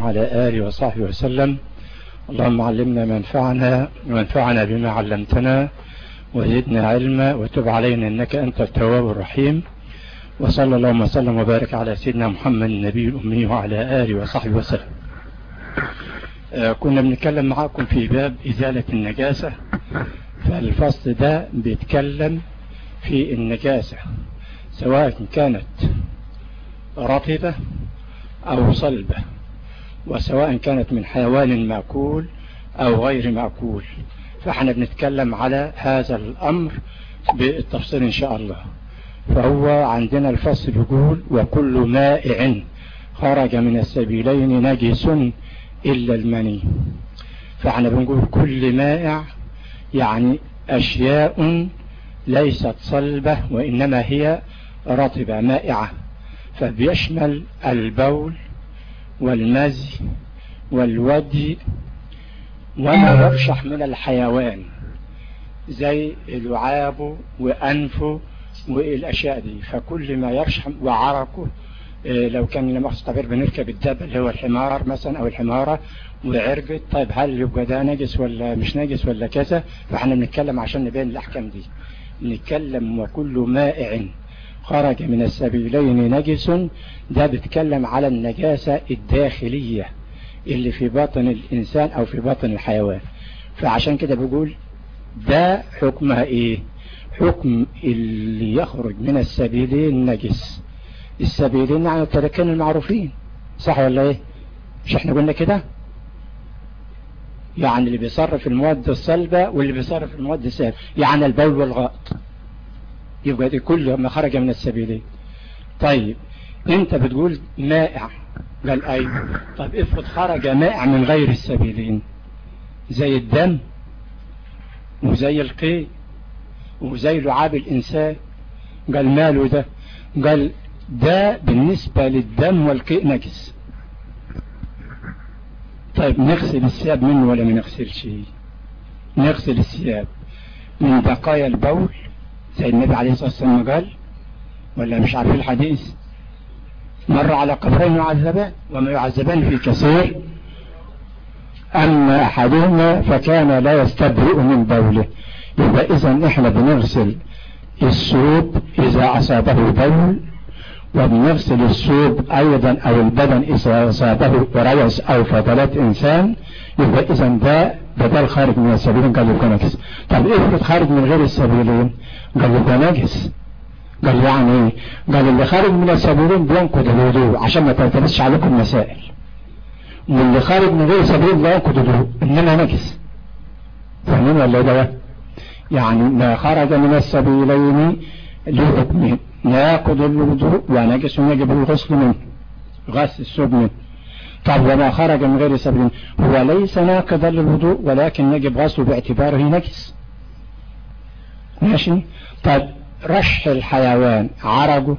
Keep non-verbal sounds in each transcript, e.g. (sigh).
وعلى آله وصحبه وسلم. اللهم علمنا ما ينفعنا وانفعنا بما علمتنا وزدنا علما وتب علينا إنك أنت التواب الرحيم. وصلى اللهم وسلم وبارك على سيدنا محمد النبي الأمي وعلى آله وصحبه وسلم. آه كنا بنتكلم معاكم في باب إزالة النجاسة. فالفصل ده بيتكلم في النجاسة سواء كانت رطبة أو صلبة. وسواء كانت من حيوان مأكول أو غير مأكول. فإحنا بنتكلم على هذا الأمر بالتفصيل إن شاء الله. فهو عندنا الفصل يقول وكل مائع خرج من السبيلين نجس إلا المني. فإحنا بنقول كل مائع يعني أشياء ليست صلبة وإنما هي رطبة مائعة. فبيشمل البول والمزي والودي وما يرشح من الحيوان زي لعابه وأنفه والأشياء دي. فكل ما يرشح وعرقه إيه لو كان لما تعبير بنركب الدابة اللي هو الحمار مثلا أو الحمارة وعرقت طيب هل يبقى ده نجس ولا مش نجس ولا كذا؟ فإحنا بنتكلم عشان نبين الأحكام دي. نتكلم وكل مائع خرج من السبيلين نجس ده بيتكلم على النجاسة الداخلية اللي في باطن الإنسان أو في باطن الحيوان. فعشان كده بيقول ده حكمها إيه؟ حكم اللي يخرج من السبيلين نجس. السبيلين يعني الطريقين المعروفين صح ولا إيه؟ مش إحنا قلنا كده؟ يعني اللي بيصرف المواد الصلبة واللي بيصرف المواد السهلة يعني البول والغائط يبقى دي كله ما خرج من السبيلين طيب انت بتقول مائع. قال أيوه طيب افرض خرج مائع من غير السبيلين. زي الدم وزي القيء وزي لعاب الإنسان. قال ماله ده؟ قال ده بالنسبة للدم والقيء نجس. طيب نغسل الثياب منه ولا ما نغسلش؟ نغسل الثياب. من بقايا البول زي النبي عليه الصلاة والسلام قال ولا مش عارف الحديث مر على قبرين يعذبان وما يعذبان في كثير أما أحدهما فكان لا يستبرئ من بوله. يبقى إذا إحنا بنغسل الثوب إذا أصابه بول وبنغسل الثوب أيضا أو البدن إذا أصابه ريس أو فضلات إنسان. يبقى إذا ده بدل خارج من السبيلين قال يبقى نجس طب افرض خارج من غير السبيلين قال يبقى نجس قال يعني إيه قال اللي خارج من السبيلين بينقض الوضوء عشان ما تلتبسش عليكم مسائل. واللي خارج من غير السبيلين لا ينقض الوضوء إنما نجس. فاهمين ولا ده؟ يعني ما خرج من السبيلين لحكم. ناقض الوضوء ونجس يجب الغسل منه. غسل الثوب منه طب وما خرج من غير سبيل هو ليس ناقضا للوضوء ولكن يجب غسله باعتباره نجس. ماشي؟ طب رش الحيوان عرجه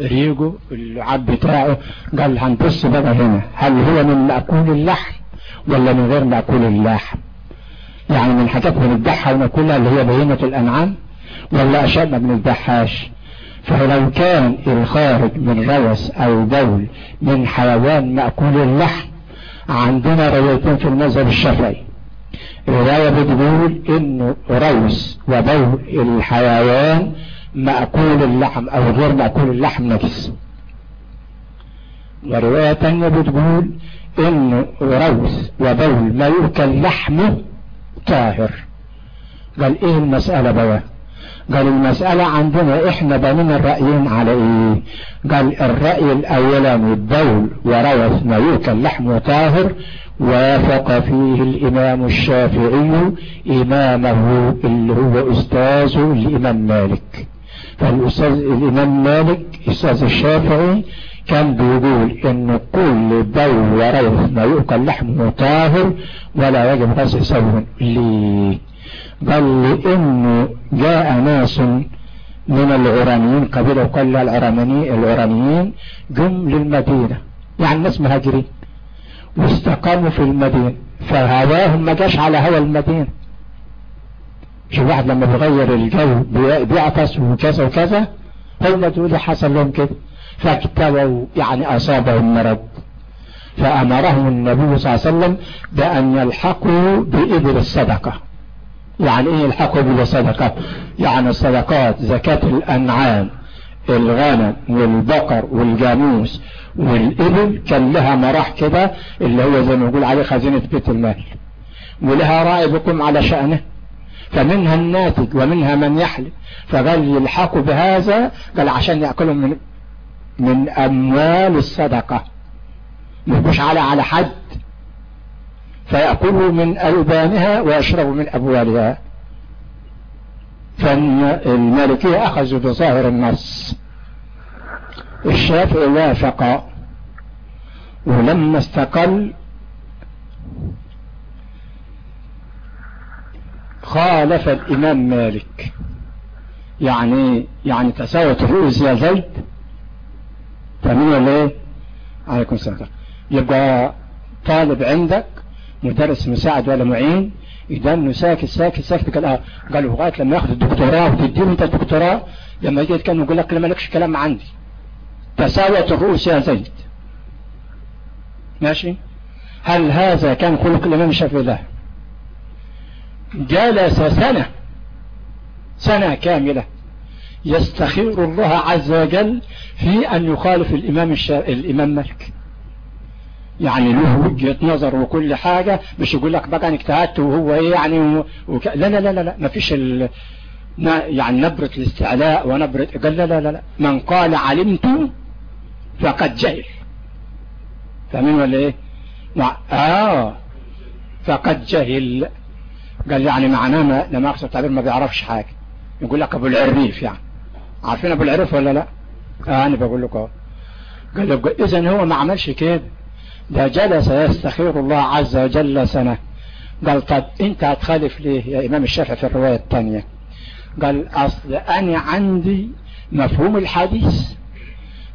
ريجه اللعاب بتاعه. قال هنبص بقى هنا. هل هو من مأكول اللحم ولا من غير مأكول اللحم؟ يعني من حاجات بنذبحها وناكلها اللي هي بهيمة الأنعام؟ ولا أشياء ما بنذبحهاش فلو كان الخارج من روس أو بول من حيوان مأكول اللحم عندنا روايتين في المذهب الشافعي. رواية بتقول إنه روس وبول الحيوان مأكول اللحم أو غير مأكول اللحم نجس ورواية تانية بتقول إنه روس وبول ما يؤكل لحمه طاهر. قال إيه المسألة بقى؟ قال المسألة عندنا إحنا بنينا الرأيين على إيه قال الرأي الاولاني البول وروث ما يؤكل لحمه طاهر وافق فيه الإمام الشافعي إمامه اللي هو استاذه الإمام مالك. فالأستاذ الإمام مالك أستاذ الشافعي كان بيقول إن كل بول وروث ما يؤكل لحمه طاهر ولا يجب غسل ثوبه ليه؟ قال لأنه جاء ناس من العرانيين قبيلة قال العرانيين العرانيين جم للمدينة. يعني ناس مهاجرين. واستقاموا في المدينة. فهواهم ما جاش على هوا المدينة. شو واحد لما بيغير الجو بيعطس وكذا وكذا هم دول حصل لهم كده. فاكتووا يعني أصابهم مرض. فأمرهم النبي صلى الله عليه وسلم بأن يلحقوا بإبل الصدقة. يعني إيه يلحقوا بإبل الصدقة يعني الصدقات زكاة الأنعام الغنم والبقر والجاموس والإبل. كان لها مراح كده اللي هو زي ما يقول عليه خزينة بيت المال. ولها راعي بكم على شأنه. فمنها الناتج ومنها من يحلب فقال يلحقوا بهذا؟ قال عشان يأكلوا من من أموال الصدقة. مش على على حد. فيأكلوا من ألبانها ويشربوا من أبوالها. فالمالكية أخذوا بظاهر النص. الشافعي وافق. ولما استقل خالف الإمام مالك. يعني يعني تساوت الرؤوس يا زيد. فمين ولا إيه عليكم السلام. يبقى طالب عندك مدرس مساعد ولا معين يدنه ساكت ساكت ساكت قال آه قالوا لغايه لما يأخذ الدكتوراه وتديله انت الدكتوراه لما يجي يتكلم يقول لك ما لكش كلام عندي. تساوت الرؤوس يا زيد. ماشي؟ هل هذا كان خلق الامام الشافعي له؟ جلس سنة سنة كاملة. يستخير الله عز وجل في أن يخالف الإمام, الشا... الإمام مالك. يعني له وجهة نظر وكل حاجة مش يقول لك بقى أنا اجتهدت وهو إيه يعني وك... لا لا لا لا, لا ما فيش ال... يعني نبرة الاستعلاء ونبرة قال لا لا لا. من قال علمت فقد جهل. فاهمين ولا إيه؟ آه فقد جهل. قال يعني معناه ما لما اقصد التعبير ما بيعرفش حاجة. يقول لك أبو العريف يعني. عارفين أبو العريف ولا لا؟ آه أنا بقول لك أهو. قال اذا هو ما عملش كده. ده جلس يستخير الله عز وجل سنة. قال طب أنت هتخالف ليه يا إمام الشافعي في الرواية الثانية. قال أصل أنا عندي مفهوم الحديث.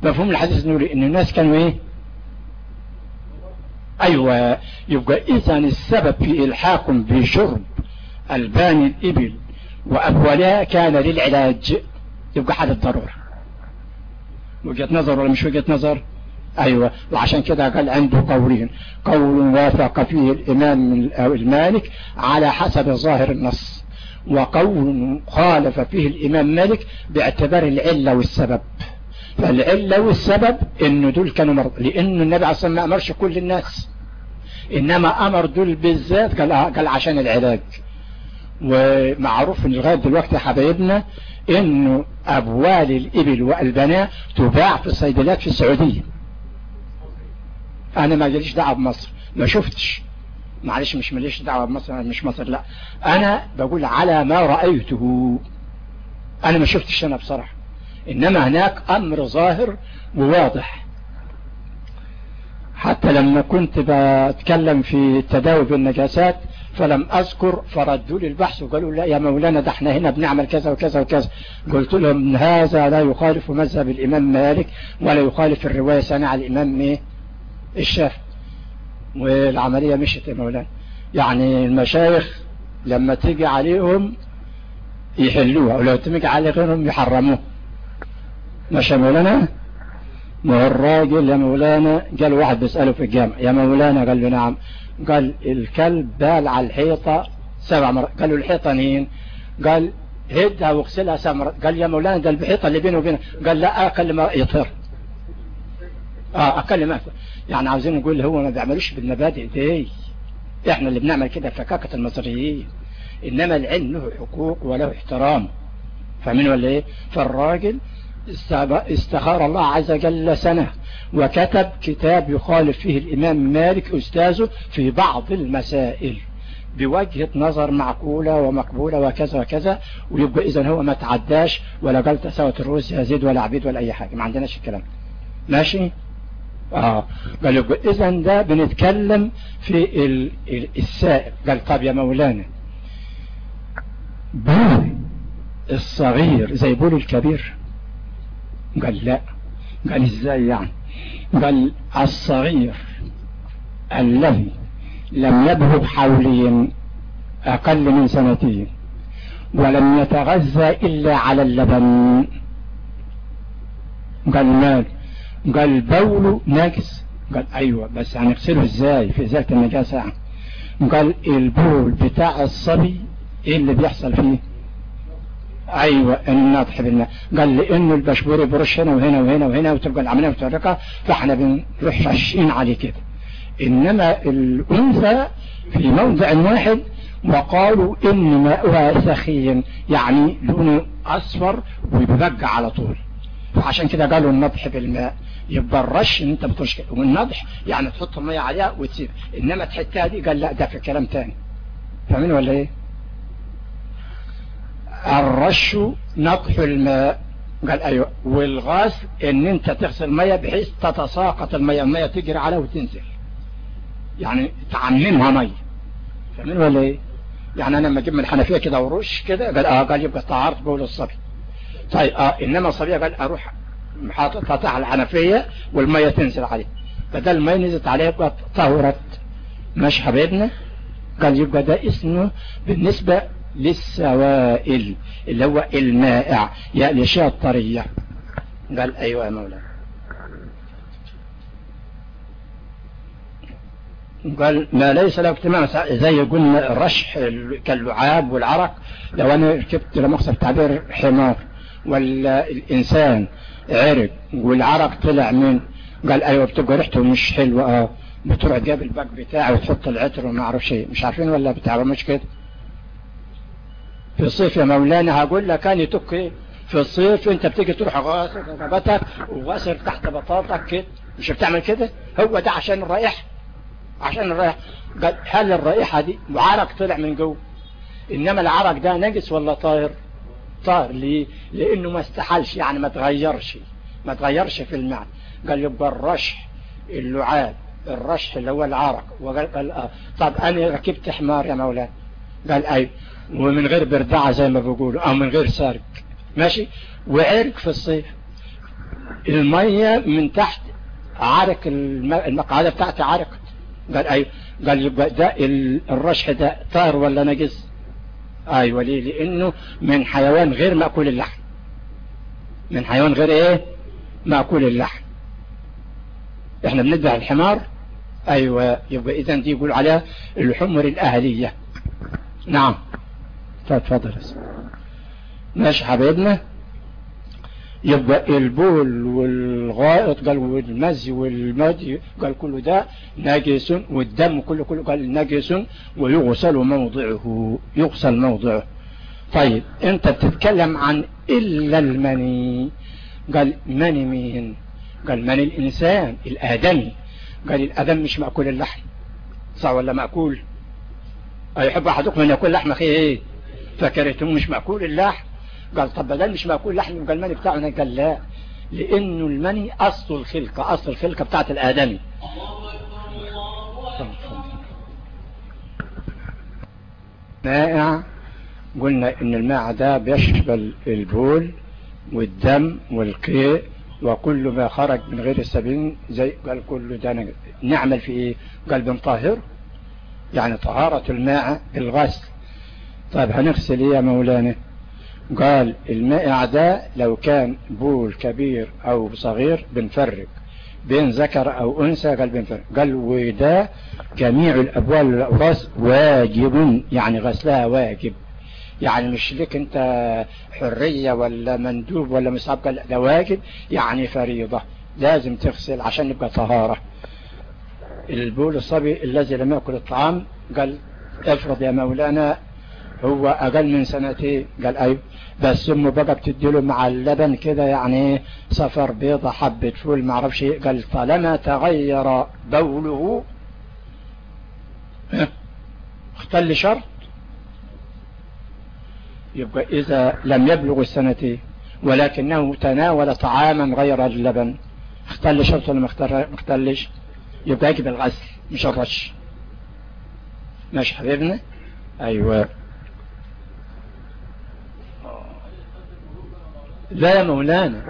مفهوم الحديث نقول إن الناس كانوا إيه؟ أيوه يبقى اذا السبب في الحاكم بشرب البان الإبل وأبوالها كان للعلاج. يبقى حالة ضرورة وجهة نظر ولا مش وجهة نظر؟ أيوه. وعشان كده قال عنده قولين. قول وافق فيه الإمام المالك على حسب ظاهر النص. وقول خالف فيه الإمام مالك باعتبار العلة والسبب. فالعلة والسبب انه دول كانوا مرض لأن النبي عليه الصلاة ما أمرش كل الناس. إنما أمر دول بالذات قال, قال عشان العلاج. ومعروف لغاية دلوقتي حبايبنا إنه أبوال الإبل والبناء تباع في الصيدليات في السعودية. أنا ما جاليش دعوة بمصر. ما شفتش. معلش مش ماليش دعوة بمصر مش مصر لا. أنا بقول على ما رأيته. أنا ما شفتش أنا بصراحة. إنما هناك أمر ظاهر وواضح. حتى لما كنت بتكلم في التداوي بالنجاسات فلم أذكر فردوا لي البحث وقالوا لا يا مولانا ده إحنا هنا بنعمل كذا وكذا وكذا. قلت لهم هذا لا يخالف مذهب الإمام مالك ولا يخالف الرواية سنة الإمام إيه؟ الشافعي. والعملية مشت يا مولانا. يعني المشايخ لما تيجي عليهم يحلوها ولو تيجي على غيرهم يحرموها. ماشي يا مولانا؟ ما هو الراجل يا مولانا قال واحد بيسأله في الجامع يا مولانا؟ قال له نعم. قال الكلب بال على الحيطة سبع مرات. قال له الحيطة نين قال هدها واغسلها سبع مرات. قال يا مولانا ده الحيطة اللي بينه وبينه قال لا اكل ما يطهر. آه اكل ما يعني عاوزين نقول هو ما بيعملوش بالمبادئ دي. إحنا اللي بنعمل كده فكاكة المصريين. إنما العلم له حقوق وله احترام. فاهمين ولا إيه؟ فالراجل استخار الله عز وجل سنة وكتب كتاب يخالف فيه الإمام مالك أستاذه في بعض المسائل. بوجهة نظر معقولة ومقبولة وكذا وكذا. ويبقى إذا هو ما تعداش ولا قال تساوت الروس يزيد ولا عبيد ولا أي حاجة. ما عندناش الكلام. ماشي؟ آه. قال يبقى إذا ده بنتكلم في ال... ال... السائل. قال طب يا مولانا. بول الصغير زي بول الكبير. قال لا. قال إزاي يعني؟ قال الصغير الذي لم يبلغ حولين أقل من سنتين ولم يتغذى إلا على اللبن. قال مال؟ قال بول نجس قال أيوه بس هنغسله إزاي؟ في إزالة النجاسة. يعني قال البول بتاع الصبي إيه اللي بيحصل فيه؟ أيوه الناطح بالماء قال لأنه البشبوري برش هنا وهنا وهنا وهنا وتبقى العملية متفرقه فإحنا بنروح رشين عليه كده. إنما الأنثى في موضع واحد وقالوا إن ماؤها سخي يعني لونه أصفر ويبقى على طول. فعشان كده قالوا النضح بالماء. يبقى الرش إن أنت بترش والنضح يعني تحط المية عليها وتسيب. إنما تحتها دي قال لا ده في كلام تاني. فاهمين ولا إيه؟ الرش نضح الماء. قال أيوه. والغاز إن أنت تغسل المية بحيث تتساقط المية. المية تجري عليها وتنزل. يعني تعممها مية. فاهمين ولا إيه؟ يعني أنا لما أجيب من الحنفية كده ورش كده قال آه قال يبقى طهرت بول الصبي. طيب آه إنما الصبي قال أروح حاططها تحت الحنفية والمية تنزل عليه. بدل ما نزلت عليه يبقى طهرت ماشي حبيبنا؟ قال يبقى ده اسمه بالنسبة للسوائل اللي هو المائع يعني الاشياء الطرية قال أيوه يا مولانا. قال ما ليس له اجتماع زي قلنا الرشح كاللعاب والعرق. لو أنا ركبت لمقصد التعبير حمار. ولا الانسان عرق والعرق طلع من قال أيوه بتبقى ريحته مش حلوة آه بتروح جاب الباك بتاعه وتحط العطر وما أعرف شيء. مش عارفين ولا بتعرفوا مش كده؟ في الصيف يا مولانا هقول لك كان يتك إيه؟ في الصيف أنت بتيجي تروح غاسل رقبتك وغاسل تحت بطاطك كده. مش بتعمل كده؟ هو ده عشان الرائحه عشان الرائحه قال هل الرائحه دي؟ عرق طلع من جوه. إنما العرق ده نجس ولا طاهر؟ طاهر ليه لأنه ما استحلش يعني ما تغيرش ما تغيرش في المعنى. قال يبقى الرشح اللعاب الرشح اللي هو العرق. وقال قال آه. طب أنا ركبت حمار يا مولانا. قال اي ومن غير بردعة زي ما بيقولوا أو من غير سارق. ماشي؟ وعرق في الصيف. المية من تحت عرق المقعدة بتاعتي عرقت. قال أيوه. قال يبقى ده الرشح ده طار ولا نجس؟ أيوه ليه لأنه من حيوان غير مأكول اللحم. من حيوان غير إيه؟ مأكول اللحم. إحنا بندبح الحمار أيوه يبقى اذا دي يقول عليها الحمر الأهلية. نعم. تفضل ماشي حبيبنا يبقى البول والغائط قال والمزي والمدي قال كله ده نجس والدم كله كله قال نجس ويغسل موضعه يغسل موضعه. طيب انت بتتكلم عن إلا المني. قال مني مين؟ قال مني الإنسان الآدمي. قال الآدم مش مأكول اللحم. صح ولا مأكول؟ أيحب أحدكم أن يأكل لحم أخيه إيه؟ فكرهتم مش مأكول اللحم. قال طب بدل مش مأكول لحم؟ يبقى المني بتاعنا قال لا لأنه المني أصل الخلقة أصل الخلقة بتاعت الآدمي. مائع قلنا إن الماء ده بيشمل البول والدم والقيء وكل ما خرج من غير السبيل زي قال كل ده نعمل في إيه؟ قال بنطهر يعني طهارة الماء الغسل طيب هنغسل إيه يا مولانا؟ قال المائع ده لو كان بول كبير أو صغير بنفرق بين ذكر أو أنثى قال بنفرق قال وده جميع الأبوال والأوراس واجب يعني غسلها واجب. يعني مش لك أنت حرية ولا مندوب ولا مصاب قال ده واجب يعني فريضة. لازم تغسل عشان يبقى طهارة. البول الصبي الذي لم يأكل الطعام قال افرض يا مولانا هو أقل من سنتين قال أيوه. بس أمه بقى بتديله مع اللبن كده يعني صفر بيضة حبة فول ما أعرفش قال طالما تغير بوله اختل شرط؟ يبقى إذا لم يبلغ السنتين ولكنه تناول طعاما غير اللبن. اختل شرط ولا ما اختلش؟ يبقى يجب الغسل مش الرش. ماشي حبيبنا؟ أيوه. لا يا مولانا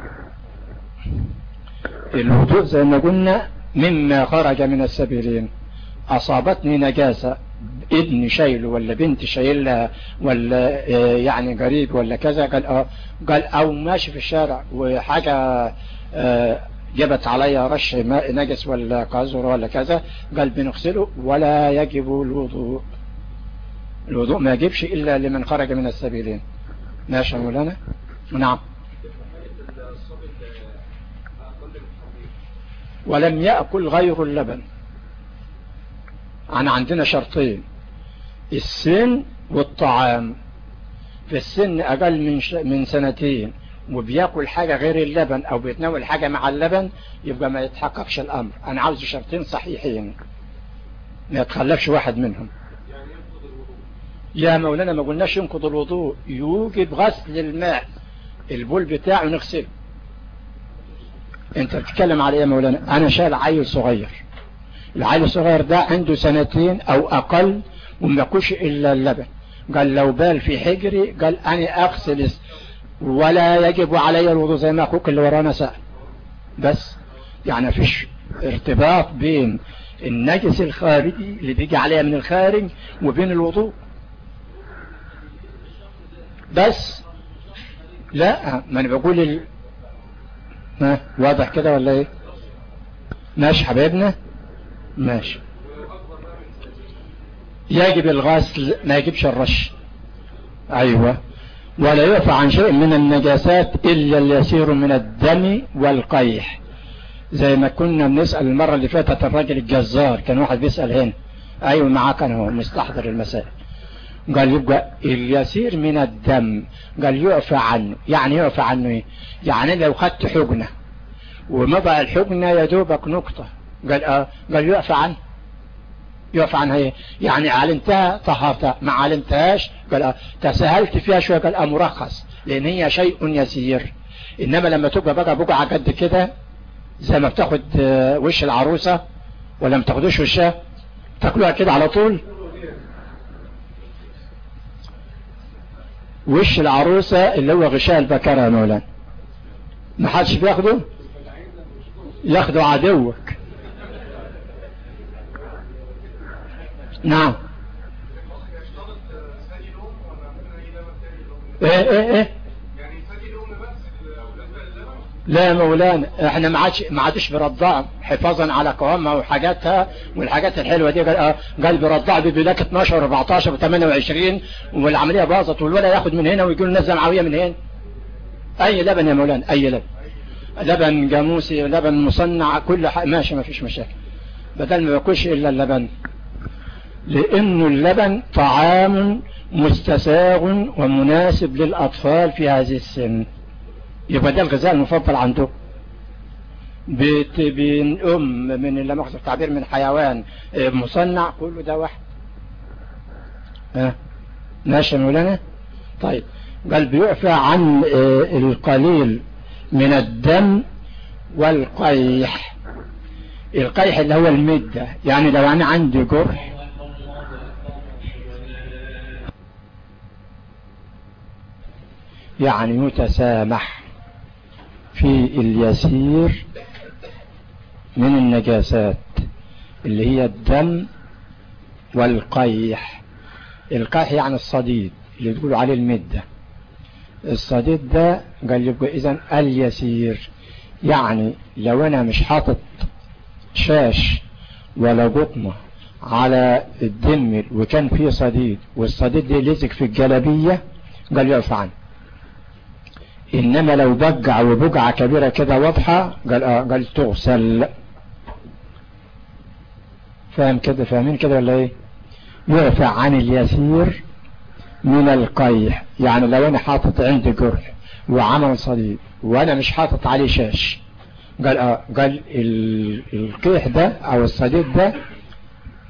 الوضوء زي ما قلنا مما خرج من السبيلين. أصابتني نجاسة. ابن شايله ولا بنت شايلها ولا يعني قريب ولا كذا قال آه قال أو ماشي في الشارع وحاجة آه جبت علي رش ماء نجس ولا قذر ولا كذا قال بنغسله ولا يجب الوضوء. الوضوء ما يجبش إلا لمن خرج من السبيلين. ماشي مولانا؟ نعم. ولم يأكل غير اللبن. أنا عندنا شرطين. السن والطعام. في السن أقل من, ش... من سنتين وبيأكل حاجة غير اللبن أو بيتناول حاجة مع اللبن يبقى ما يتحققش الأمر. أنا عاوز شرطين صحيحين. ما يتخلفش واحد منهم. يا مولانا ما قلناش ينقض الوضوء. يوجب غسل الماء. البول بتاعه نغسله. انت بتتكلم على إيه يا مولانا؟ أنا شايل عيل صغير. العيل الصغير ده عنده سنتين أو أقل وما ياكلش إلا اللبن. قال لو بال في حجري قال أنا أغسل ولا يجب علي الوضوء زي ما أخوك اللي ورانا سأل. بس يعني فيش ارتباط بين النجس الخارجي اللي بيجي عليها من الخارج وبين الوضوء. بس لا ما أنا بقول. ها؟ واضح كده ولا إيه؟ ماشي حبايبنا؟ ماشي. يجب الغسل ما يجبش الرش. أيوه. ولا يعفى عن شيء من النجاسات إلا اليسير من الدم والقيح. زي ما كنا بنسأل المرة اللي فاتت الراجل الجزار كان واحد بيسأل هنا. أيوه معاه كان هو مستحضر المسائل. قال يبقى اليسير من الدم. قال يعفى عنه. يعني يعفى عنه إيه؟ يعني لو خدت حقنة. ومضى الحقنة يا دوبك نقطة. قال آه. قال يعفى عنه. يعفى عنها إيه؟ يعني علمتها طهرتها. ما علمتهاش قال آه. تساهلت فيها شوية قال آه مرخص. لأن هي شيء يسير. إنما لما تبقى بقى بقعة قد كده زي ما بتاخد وش العروسة ولا تاخدوش وشها تاكلوها كده على طول وش العروسة اللي هو غشاء البكرة يا مولانا؟ ما حدش بياخده؟ ياخده عدوك. نعم. إيه إيه إيه. لا يا مولانا إحنا ما عادش ما عادش برضعهم حفاظا على قوامها وحاجاتها والحاجات الحلوة دي. قال برضع بيدولاك 12 و14 و28 والعملية باظت والولا ياخد من هنا ويقول نزل معاوية من هنا. أي لبن يا مولانا أي لبن. لبن جاموسي لبن مصنع كل حاجة. ماشي ما فيش مشاكل. بدل ما ياكلش إلا اللبن. لأنه اللبن طعام مستساغ ومناسب للأطفال في هذه السن. يبقى ده الغذاء المفضل عنده. أم من لا مؤاخذه التعبير من حيوان مصنع كله ده واحد. ها ماشي مولانا؟ طيب قال بيعفى عن القليل من الدم والقيح. القيح اللي هو المدة يعني لو أنا عندي جرح. يعني متسامح. في اليسير من النجاسات اللي هي الدم والقيح. القيح يعني الصديد اللي تقولوا عليه المدة. الصديد ده قال يبقى اذا اليسير يعني لو أنا مش حاطط شاش ولا قطمة على الدم وكان فيه صديد والصديد ده لزق في الجلبية قال يعفى عنه. إنما لو بقع وبقعة كبيرة كده واضحة قال آه قال تغسل. فاهم كده؟ فاهمين كده ولا إيه؟ يعفى عن اليسير من القيح. يعني لو أنا حاطط عندي جرح وعمل صديد وأنا مش حاطط عليه شاش قال آه قال القيح ده أو الصديد ده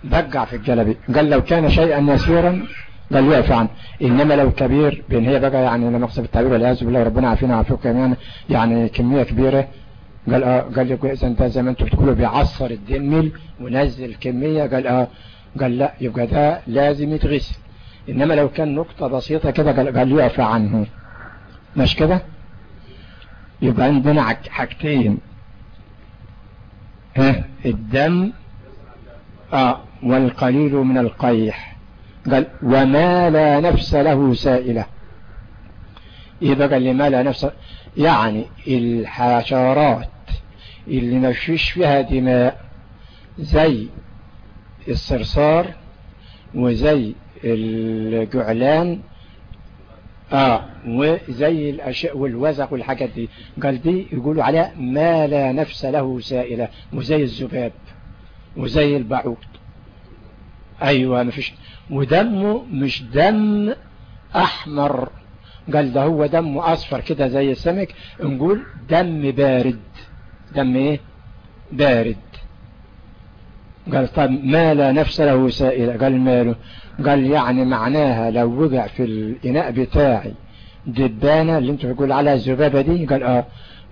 بقع في الجلبي. قال لو كان شيئا يسيرا قال يعفى عنه إنما لو كبير بين هي بقى يعني أنا مقصد التعبير والعياذ بالله ربنا عافينا وعافيكم كمان يعني كمية كبيرة. قال آه قال لك اذا أنت زي ما أنتم بتقولوا بيعصر الدمل ونزل كمية. قال آه قال لا يبقى ده لازم يتغسل. إنما لو كان نقطة بسيطة كده قال, قال يعفى عنه. مش كده؟ يبقى عندنا حاجتين. ها الدم آه والقليل من القيح. قال وما لا نفس له سائلة. إيه بقى اللي ما لا نفس؟ يعني الحشرات اللي ما فيش فيها دماء زي الصرصار وزي الجعلان آه وزي الأشياء والوزق والحاجات دي. قال دي يقولوا عليها ما لا نفس له سائلة. وزي الذباب وزي البعوض. أيوه ما فيش ودمه مش دم أحمر. قال ده هو دمه أصفر كده زي السمك. نقول دم بارد. دم إيه؟ بارد. قال طب ما لا نفس له سائلة قال ماله؟ قال يعني معناها لو وقع في الإناء بتاعي دبانة اللي أنت بتقول عليها الذبابة دي. قال آه.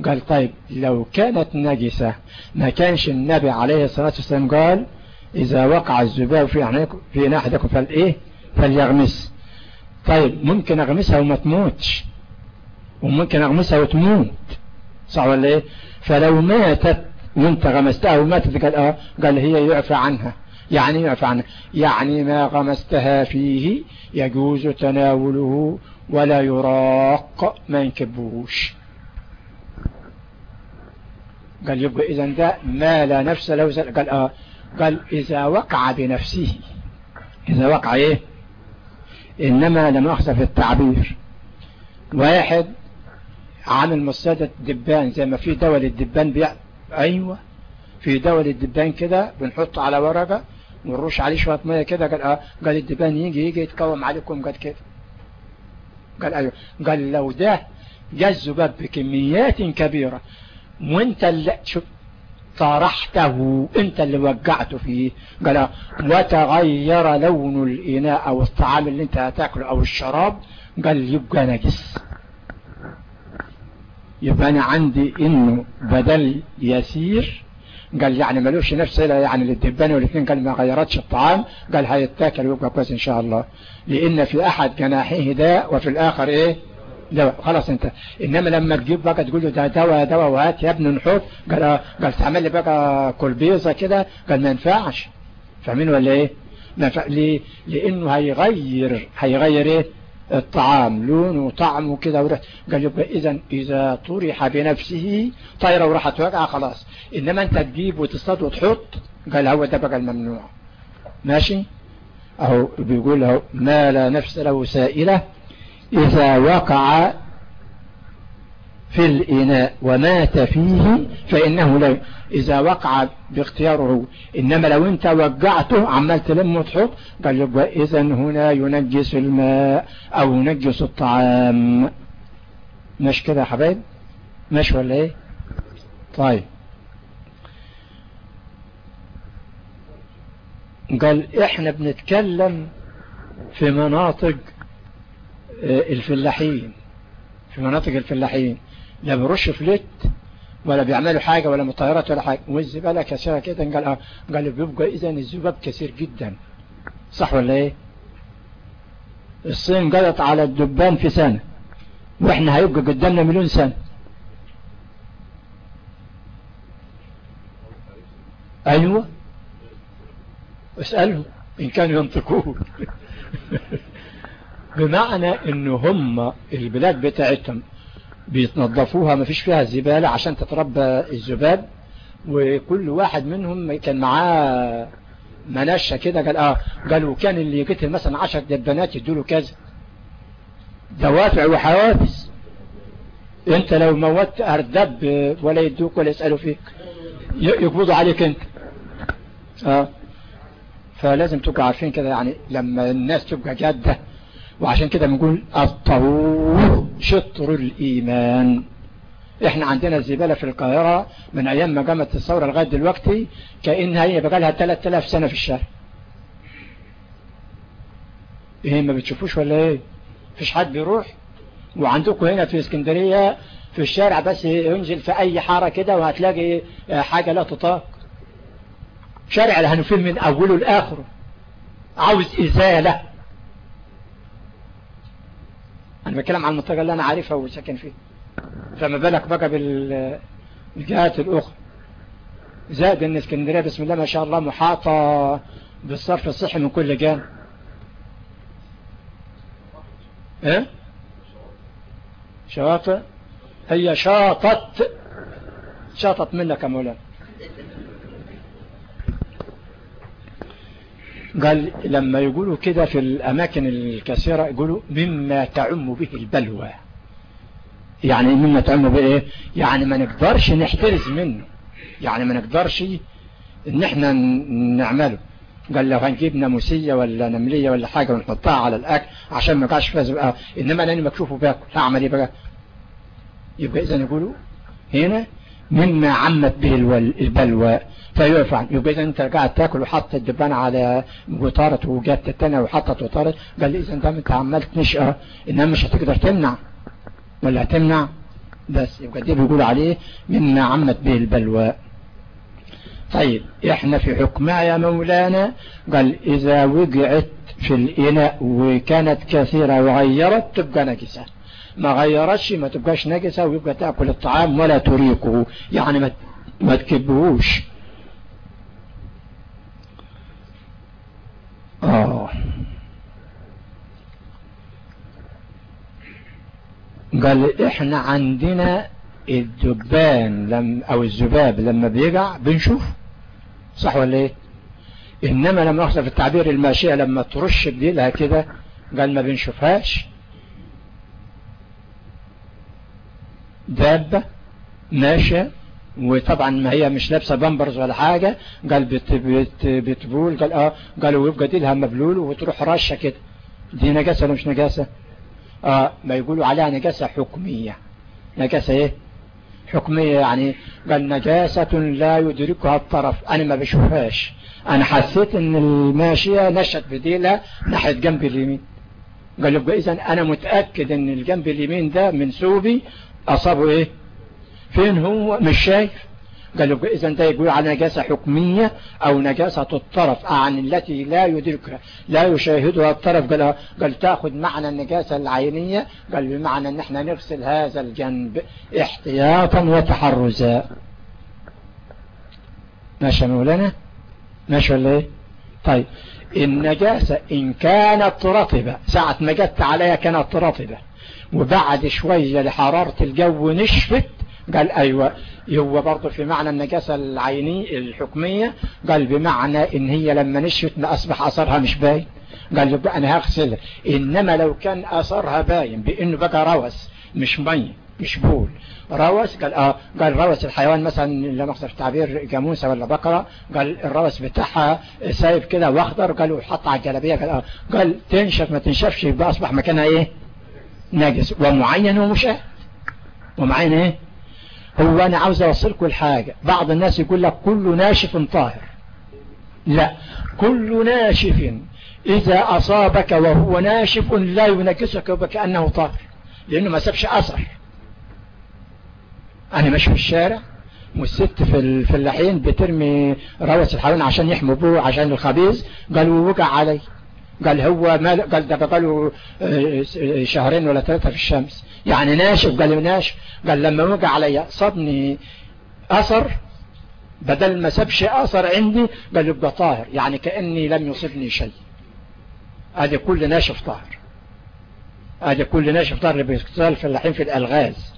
قال طيب لو كانت نجسة ما كانش النبي عليه الصلاة والسلام قال إذا وقع الذباب في في إناء أحدكم فالإيه فليغمس. طيب ممكن أغمسها وما تموتش. وممكن أغمسها وتموت. صح ولا إيه؟ فلو ماتت وانت غمستها وماتت قال آه قال هي يعفى عنها. يعني يعفى عنها؟ يعني ما غمستها فيه يجوز تناوله ولا يراق ما ينكبوش. قال يبقى اذا ده ما لا نفس له قال آه قال إذا وقع بنفسه. إذا وقع إيه؟ إنما لم أخذ في التعبير. واحد عامل مصادة دبان زي ما في دواء للدبان بيع أيوه في دواء للدبان كده بنحطه على ورقة ونرش عليه شوية مية كده قال آه قال الدبان يجي يجي يتكوم عليكم قال كده. قال أيوه. قال لو ده جاء الذباب بكميات كبيرة وانت اللي شوف طرحته انت اللي وقعته فيه. قال وتغير لون الإناء أو الطعام اللي انت هتاكله أو الشراب. قال يبقى نجس. يبقى أنا عندي إنه بدل يسير. قال يعني ملوش نفس يعني للدبان والاثنين قال ما غيرتش الطعام. قال هيتاكل ويبقى كويس إن شاء الله. لأن في أحد جناحيه داء وفي الآخر إيه؟ دواء خلاص انت. انما لما تجيب بقى تقول له ده دواء دواء وهات يا ابني نحط قال قال تعمل لي بقى كلبيزه كده. قال ما ينفعش. فاهمين ولا إيه؟ ما ينفع ليه؟ لأنه هيغير هيغير إيه؟ الطعام. لونه وطعمه كده ورح قال يبقى اذا إذا طرح بنفسه طايرة وراحت وقع خلاص. إنما انت تجيب وتصطاد وتحط. قال هو ده بقى الممنوع. ماشي؟ أهو بيقول أهو ما لا نفس له سائلة. إذا وقع في الإناء ومات فيه فإنه لا إذا وقع باختياره إنما لو أنت وقعته عمال تلم وتحط قال يبقى إذا هنا ينجس الماء أو ينجس الطعام. مش كده يا حبايب؟ مش ولا إيه؟ طيب. قال إحنا بنتكلم في مناطق الفلاحين في مناطق الفلاحين. لا بيرش فلت ولا بيعملوا حاجة ولا مطيرات ولا حاجة. والزبالة كثيرة كده قال آه قال بيبقى إذا الذباب كثير جدا. صح ولا إيه؟ الصين قضت على الدبان في سنة وإحنا هيبقى قدامنا مليون سنة. أيوه. اسألهم إن كانوا ينطقون (laughs) بمعنى إن هم البلاد بتاعتهم بيتنظفوها ما فيش فيها زبالة عشان تتربى الذباب وكل واحد منهم كان معاه منشة كده قال آه قالوا كان اللي يقتل مثلا عشر دبانات يدوله كذا. دوافع وحوافز. انت لو موت أردب ولا يدوك ولا يسألوا فيك يقبضوا عليك انت. آه. فلازم تبقى عارفين كده يعني لما الناس تبقى جادة وعشان كده بنقول الطهور شطر الإيمان. إحنا عندنا الزبالة في القاهرة من أيام ما قامت الثورة لغاية دلوقتي كأنها هي بقى لها 3000 سنة في الشارع إيه ما بتشوفوش ولا إيه؟ فيش حد بيروح. وعندكم هنا في اسكندرية في الشارع بس ينزل في أي حارة كده وهتلاقي حاجة لا تطاق. شارع الهنفيل من أوله لآخره. عاوز إزالة. أنا بتكلم عن المنطقة اللي أنا عارفها وساكن فيها. فما بالك بقى بالجهات الأخرى. زائد إن اسكندرية بسم الله ما شاء الله محاطة بالصرف الصحي من كل جانب. إيه؟ شواطئ هي شاطت. شاطط منك يا مولانا. قال لما يقولوا كده في الأماكن الكثيرة يقولوا مما تعم به البلوى. يعني مما تعم به إيه؟ يعني ما نقدرش نحترز منه. يعني ما نقدرش ان إحنا نعمله. قال لو هنجيب ناموسية ولا نملية ولا حاجة ونحطها على الأكل عشان ما يقعش فيها إنما لأني مكشوفه باكل هعمل إيه بقى؟ يبقى إذا يقولوا هنا مما عمت به البلوى. فيفعل يبقى إذا أنت قاعد تأكل وحط الدبان على وطارة وجات التانية وحطت وطارة قال إذا أنت أنت عمال تنشأ إنما مش هتقدر تمنع. ولا هتمنع بس يبقى دي بيقول عليه مما عمت به البلوى. طيب إحنا في حكمها يا مولانا. قال إذا وقعت في الإناء وكانت كثيرة وغيرت تبقى نجسة ما غيرتش ما تبقاش نجسة ويبقى تأكل الطعام ولا تريقه. يعني ما, ما تكبهوش. آه. قال إحنا عندنا الدبان لم أو الذباب لما بيقع بنشوف. صح ولا إيه؟ إنما لما ناخذ في التعبير الماشية لما ترش بديلها كده قال ما بنشوفهاش. دابة ماشية وطبعا ما هي مش لابسة بامبرز ولا حاجة قال بت بت بتبول قال آه قالوا يبقى دي لها مبلول وتروح رشة كده. دي نجاسة ولا مش نجاسة؟ آه ما يقولوا عليها نجاسة حكمية. نجاسة إيه؟ حكمية يعني قال نجاسة لا يدركها الطرف. أنا ما بشوفهاش. أنا حسيت إن الماشية نشت بديلها ناحية جنب اليمين. قال يبقى اذا أنا متأكد إن الجنب اليمين ده من ثوبي اصابه إيه؟ فين هو؟ مش شايف. قال له إذا ده يقول على نجاسة حكمية أو نجاسة الطرف عن التي لا يدركها لا يشاهدها الطرف. قال, قال تأخذ معنى النجاسة العينية. قال بمعنى أن إحنا نغسل هذا الجنب احتياطا وتحرزا. ماشي مولانا؟ ماشي ولا إيه؟ طيب النجاسة إن كانت رطبة ساعة ما جت عليها كانت رطبة. وبعد شوية لحرارة الجو نشفت قال أيوة هو برضه في معنى النجاسة العيني الحكمية. قال بمعنى إن هي لما نشفت أصبح أثرها مش باين. قال يبقى أنا هغسلها إنما لو كان أثرها باين بإنه بقى روس مش مي مش بول. روس؟ قال آه. قال روس الحيوان مثلا لما اقصد في تعبير جاموسة ولا بقرة. قال الروس بتاعها سايب كده وأخضر. قالوا حط على الجلابية. قال آه. قال تنشف ما تنشفش يبقى أصبح مكانها إيه؟ نجس. ومعين ومشاهد. ومعين إيه؟ هو أنا عاوز أوصلكم الحاجة. بعض الناس يقول لك كل ناشف طاهر. لا. كل ناشف. إذا أصابك وهو ناشف لا ينكسك وكأنه طاهر. لأنه ما سبش أثر. أنا ماشي في الشارع والست في الفلاحين بترمي روس الحيوان عشان يحموا بوه عشان الخبيز. قالوا وقع علي. قال هو ما قال ده بقاله شهرين ولا ثلاثة في الشمس. يعني ناشف. قال ناشف. قال لما وقع علي صدني أثر بدل ما سبش أثر عندي قال يبقى طاهر. يعني كأني لم يصبني شيء. هذا كل ناشف طاهر. هذا كل ناشف طاهر اللي بيستخدم الفلاحين في الألغاز.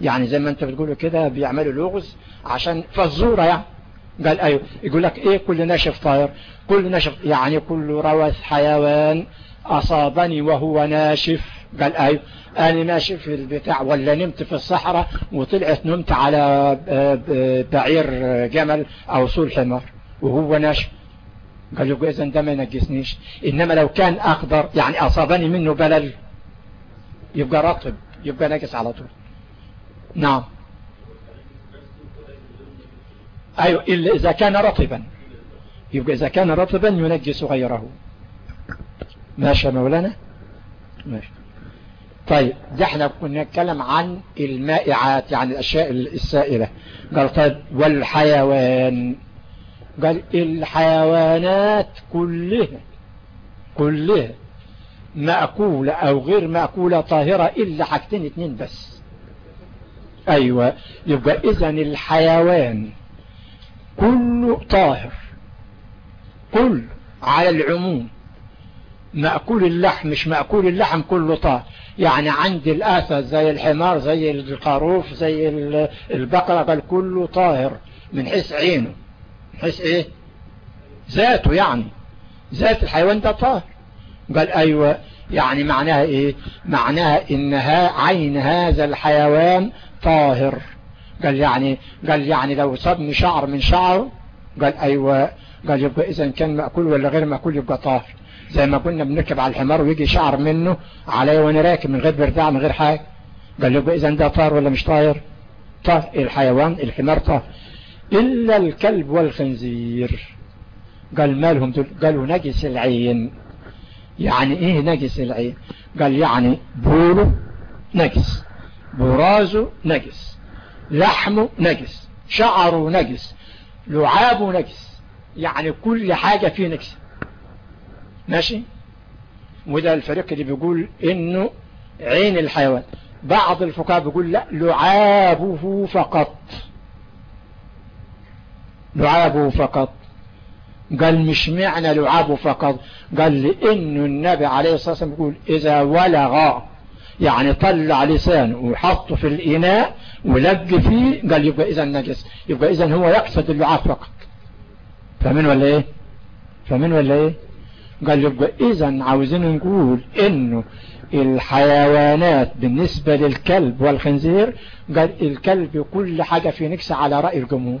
يعني زي ما أنت بتقولوا كده بيعملوا لغز عشان فالزورة يعني. قال أيوه. يقول لك إيه كل ناشف طاهر كل ناشف يعني كل روث حيوان أصابني وهو ناشف. قال أيوه. أنا ماشي في البتاع ولا نمت في الصحراء وطلعت نمت على بعير جمل أو صول حمار وهو ناشف. قال له اذا ده ما ينجسنيش. إنما لو كان أخضر يعني أصابني منه بلل يبقى رطب يبقى نجس على طول. نعم. أيوه إلا إذا كان رطبا. يبقى إذا كان رطبا ينجس غيره. ماشي مولانا؟ ماشي. طيب ده إحنا كنا نتكلم عن المائعات يعني الأشياء السائلة. قال طيب والحيوان. قال الحيوانات كلها كلها مأكولة أو غير مأكولة طاهرة إلا حاجتين اتنين بس. أيوه. يبقى اذا الحيوان كله طاهر. كل على العموم. مأكول اللحم مش مأكول اللحم كله طاهر. يعني عندي الأسد زي الحمار زي الخروف زي البقرة قال كله طاهر. من حيث عينه. من حيث إيه؟ ذاته يعني. ذات الحيوان ده طاهر. قال أيوه. يعني معناها إيه؟ معناها انها عين هذا الحيوان طاهر. قال يعني قال يعني لو صدني شعر من شعره قال أيوه. قال يبقى اذا كان مأكول ولا غير مأكول؟ يبقى طاهر زي ما كنا بنركب على الحمار ويجي شعر منه علي وأنا راكب من غير برداع من غير حاجة. قال يبقى اذا ده طاهر ولا مش طاهر طاهر الحيوان الحمار طاهر إلا الكلب والخنزير. قال مالهم دول؟ قالوا نجس العين. يعني إيه نجس العين؟ قال يعني بوله نجس. برازه نجس. لحمه نجس شعره نجس لعابه نجس يعني كل حاجة فيه نجس. ماشي؟ وده الفريق اللي بيقول إنه عين الحيوان. بعض الفقهاء بيقول لا لعابه فقط. لعابه فقط. قال مش معنى لعابه فقط. قال لأنه النبي عليه الصلاة والسلام بيقول إذا ولغ يعني طلع لسانه وحطه في الإناء ولق فيه قال يبقى إذا نجس يبقى إذا هو يقصد اللعاب فقط. فمن ولا إيه؟ فمن ولا إيه؟ قال يبقى إذا عاوزين نقول إنه الحيوانات بالنسبة للكلب والخنزير قال الكلب كل حاجة في نكسة على رأي الجمهور.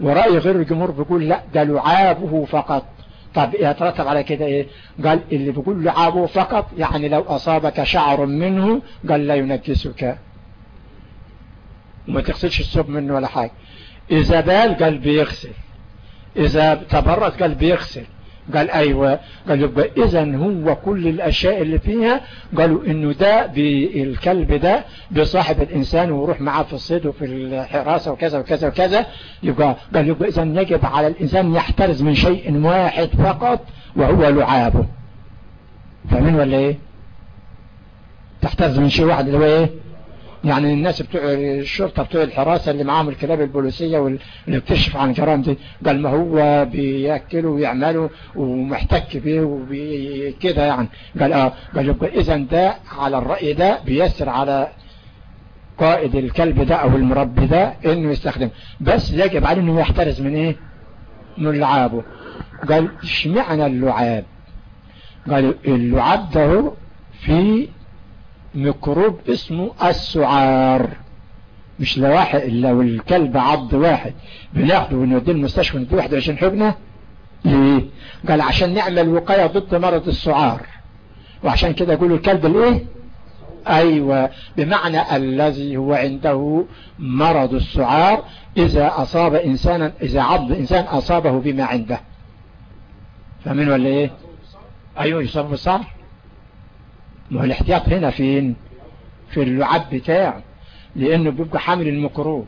ورأي غير الجمهور بيقول لا ده لعابه فقط. طب يترتب على كده إيه؟ قال اللي بيقول لعابه فقط يعني لو أصابك شعر منه قال لا ينجسك. وما تغسلش الثوب منه ولا حاجة. إذا بال قال بيغسل. إذا تبرد قال بيغسل. قال أيوة. قال يبقى اذا هو كل الأشياء اللي فيها. قالوا إنه ده بالكلب ده بصاحب الإنسان ويروح معاه في الصيد وفي الحراسة وكذا وكذا وكذا. يبقى قال يبقى اذا يجب على الإنسان يحترز من شيء واحد فقط وهو لعابه فاهمين ولا إيه؟ تحترز من شيء واحد اللي هو إيه؟ يعني الناس بتوع الشرطة بتوع الحراسة اللي معاهم الكلاب البوليسية واللي بتشف عن جرائم دي قال ما هو بيأكلوا ويعملوا ومحتك بيه وكده يعني. قال آه قال اذا ده على الرأي ده بيسر على قائد الكلب ده أو المربي ده إنه يستخدم. بس يجب عليه إنه يحترز من إيه؟ من لعابه. قال اشمعنى اللعاب؟ قال اللعاب ده في ميكروب اسمه السعار. مش لو واحد لو الكلب عض واحد. بناخده ونوديه المستشفى نديه 21 حقنة ليه؟ قال عشان نعمل وقاية ضد مرض السعار. وعشان كده يقولوا الكلب الإيه؟ أيوه. بمعنى الذي هو عنده مرض السعار إذا أصاب إنسانا إذا عض إنسان أصابه بما عنده. فمن ولا إيه؟ أيوه يصاب بالسعر ما هو الاحتياط هنا فين في اللعاب بتاعه لأنه بيبقى حامل الميكروب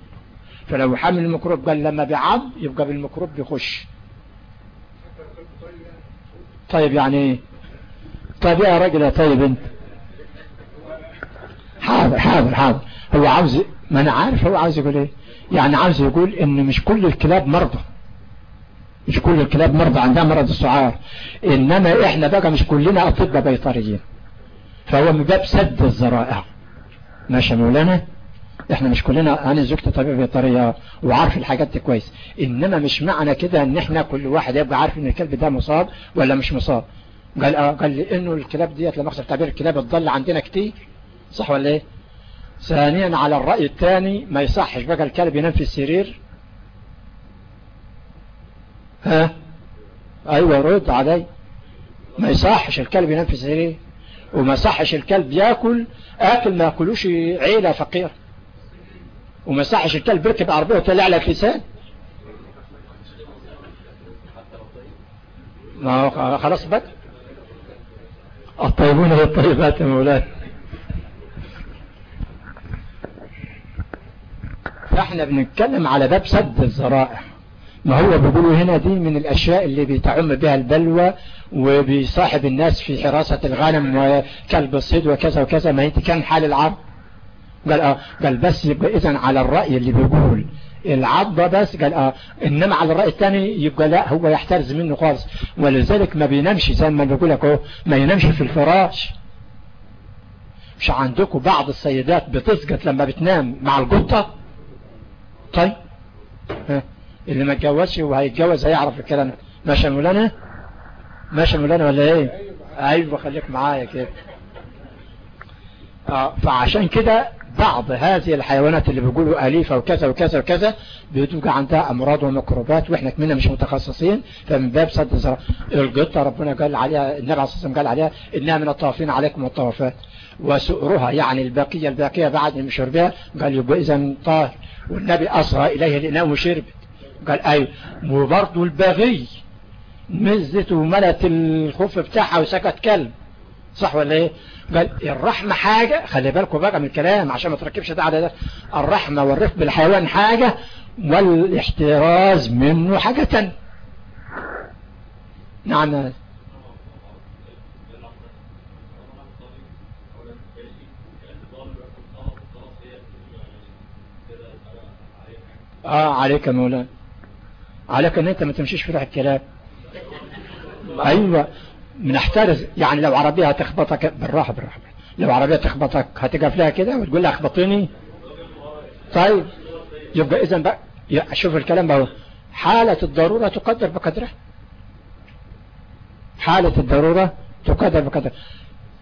فلو حامل الميكروب قال لما بيعض يبقى بالميكروب بيخش. طيب يعني إيه؟ طيب يا راجل يا طيب أنت. حاضر حاضر حاضر. هو عاوز ما أنا عارف هو عاوز يقول إيه. يعني عاوز يقول إن مش كل الكلاب مرضى. مش كل الكلاب مرضى عندها مرض السعار. إنما إحنا بقى مش كلنا أطباء بيطريين. فهو من باب سد الذرائع ماشي مولانا؟ إحنا مش كلنا أنا زوجتي طبيب بيطرية وعارف الحاجات دي كويس. إنما مش معنى كده إن إحنا كل واحد يبقى عارف إن الكلب ده مصاب ولا مش مصاب؟ قال آه قال لي إنه الكلاب ديت لما اخسر تعبير الكلاب الضل عندنا كتير. صح ولا إيه؟ ثانيا على الرأي الثاني ما يصحش بقى الكلب ينام في السرير. ها؟ أيوه رد علي. ما يصحش الكلب ينام في السرير. وما صحش الكلب ياكل آكل ما ياكلوش عيلة فقيرة. وما صحش الكلب يركب عربية وطلع لك لسان. ما خلاص بقى. الطيبون للطيبات يا مولانا. فاحنا بنتكلم على باب سد الذرائع ما هو بيقولوا هنا دي من الأشياء اللي بتعم بها البلوى وبيصاحب الناس في حراسة الغنم وكلب الصيد وكذا وكذا ما انت كان حال العرب قال آه قال بس يبقى اذا على الرأي اللي بيقول. العضة بس قال آه إنما على الرأي الثاني يبقى لا هو يحترز منه خالص. ولذلك ما بينامش زي ما بقول لك أهو ما ينامش في الفراش. مش عندكم بعض السيدات بتسقط لما بتنام مع القطة؟ طيب ها اللي ما اتجوزش وهيتجوز هيعرف الكلام ماشي مولانا؟ ماشي مولانا ولا إيه؟ أيوه خليك معايا كده. آه فعشان كده بعض هذه الحيوانات اللي بيقولوا أليفة وكذا وكذا وكذا بتوجع عندها أمراض وميكروبات وإحنا كمنا مش متخصصين فمن باب سد الزراعة القطة ربنا قال عليها النبي عليه الصلاة قال عليها إنها من الطوافين عليكم والطوافات وسؤرها يعني الباقية الباقية بعد من شربها قال يبقى إذا طاهر. والنبي أصغى إليه الإناء وشرب قال أيوه. وبرضه البغي. مزت وملت الخف بتاعها وسكت كلب. صح ولا إيه؟ قال الرحمة حاجة خلي بالكم بقى من الكلام عشان ما تركبش ده على ده. الرحمة والرفق بالحيوان حاجة والاحتراز منه حاجة تانية. نعم. آه عليك يا مولانا. عليك إن أنت ما تمشيش في روح الكلام أيوه. بنحترز يعني لو عربية هتخبطك بالراحة بالراحة. لو عربية تخبطك هتقف لها كده وتقول لها اخبطيني. طيب. يبقى إذا بقى شوف الكلام بقى. حالة الضرورة تقدر بقدرها. حالة الضرورة تقدر بقدرها.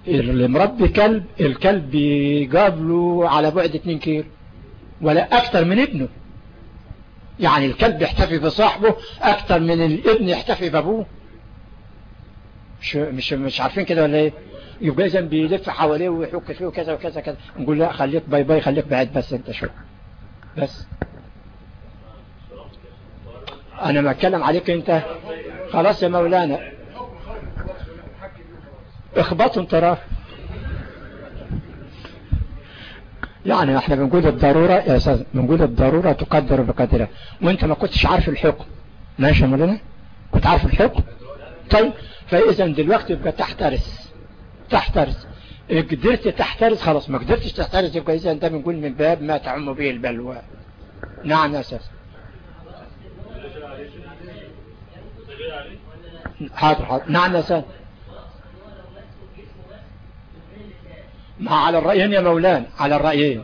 اللي مربي كلب الكلب يقابله على بعد 2 كيلو ولا أكتر من ابنه. يعني الكلب يحتفي بصاحبه أكتر من الابن يحتفي بأبوه. مش مش مش عارفين كده ولا إيه؟ يبقى اذا بيلف حواليه ويحك فيه وكذا وكذا كذا. نقول لا خليك bye bye خليك بعيد بس أنت شو بس. أنا ما أتكلم عليك أنت. خلاص يا مولانا. اخبطوا انت يعني إحنا بنقول الضرورة يا أستاذ بنقول الضرورة تقدر بقدرها. وأنت ما كنتش عارف الحكم. ماشي يا مولانا؟ كنت عارف الحكم؟ طيب. فإذا دلوقتي يبقى تحترس. تحترس. قدرت تحترس خلاص ما قدرتش تحترس يبقى إذا أنت بنقول من باب ما تعم به البلوى. نعم يا أستاذ. حاضر حاضر. نعم يا أستاذ. ما على الرأيين يا مولان على الرأيين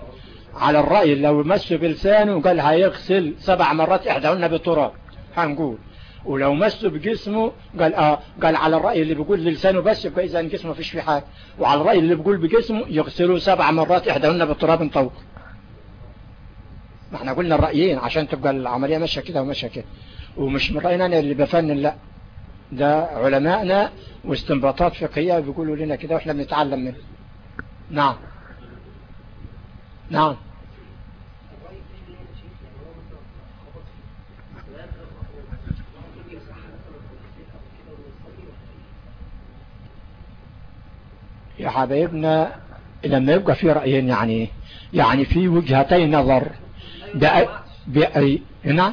على الرأي لو مسه بلسانه قال هيغسل سبع مرات إحداهن بالتراب هنقول. ولو مسه بجسمه قال آه قال على الرأي اللي بيقول لسانه بس يبقى إذا جسمه فيش فيه حاجة. وعلى الرأي اللي بيقول بجسمه يغسلوا سبع مرات إحداهن بالتراب طوق ما إحنا قلنا الرأيين عشان تبقى العملية ماشية كده وماشية كده. ومش من رأينا أنا اللي بفنن لا. ده علمائنا واستنباطات فقهية بيقولوا لنا كده وإحنا بنتعلم منه نعم. نعم. يا حبايبنا لما يبقى في رأيين يعني يعني في وجهتين نظر بأي بأي نعم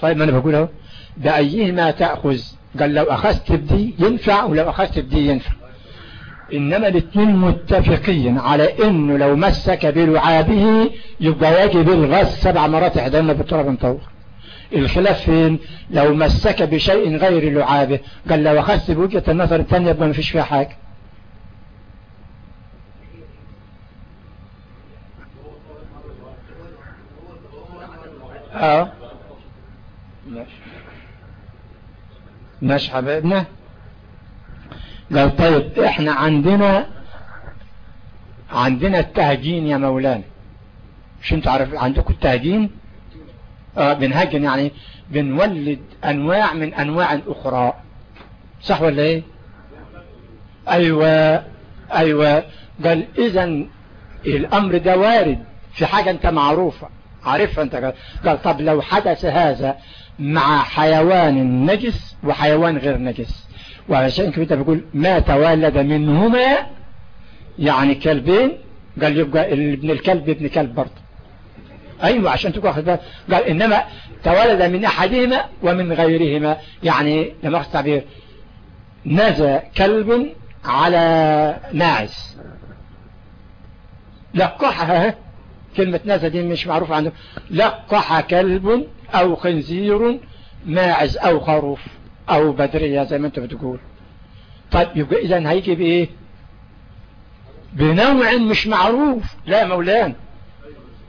طيب ما أنا بقول أهو. بأيهما تأخذ؟ قال لو أخذت بدي ينفع ولو أخذت بدي ينفع. إنما الاثنين متفقين على إنه لو مسك بلعابه يبقى يجب الغس سبع مرات إحدانا بالتراب مطور الخلاف فين؟ لو مسك بشيء غير لعابه قال لو أخذت بوجهة النظر الثانية يبقى ما فيش فيها حاجة. آه. ماشي ماشي حبايبنا قال طيب إحنا عندنا عندنا التهجين يا مولانا. مش انت عارف عندكم التهجين؟ آه بنهجن يعني بنولد أنواع من أنواع أخرى. صح ولا إيه؟ أيوه أيوه. قال اذا الأمر ده وارد في حاجة أنت معروفة. عارفها انت؟ قال طب لو حدث هذا مع حيوان نجس وحيوان غير نجس وعشان كده بيقول ما تولد منهما يعني كلبين؟ قال يبقى ابن الكلب ابن كلب برضه. أيوه عشان تقول واخد قال إنما تولد من أحدهما ومن غيرهما. يعني لما أخذ تعبير نزى كلب على ناعس. لقحها كلمة نازة دي مش معروف عنه لقح كلب أو خنزير ماعز أو خروف أو بدرية زي ما أنت بتقول. طيب يبقى إذا هيجي بإيه؟ بنوع مش معروف. لا مولان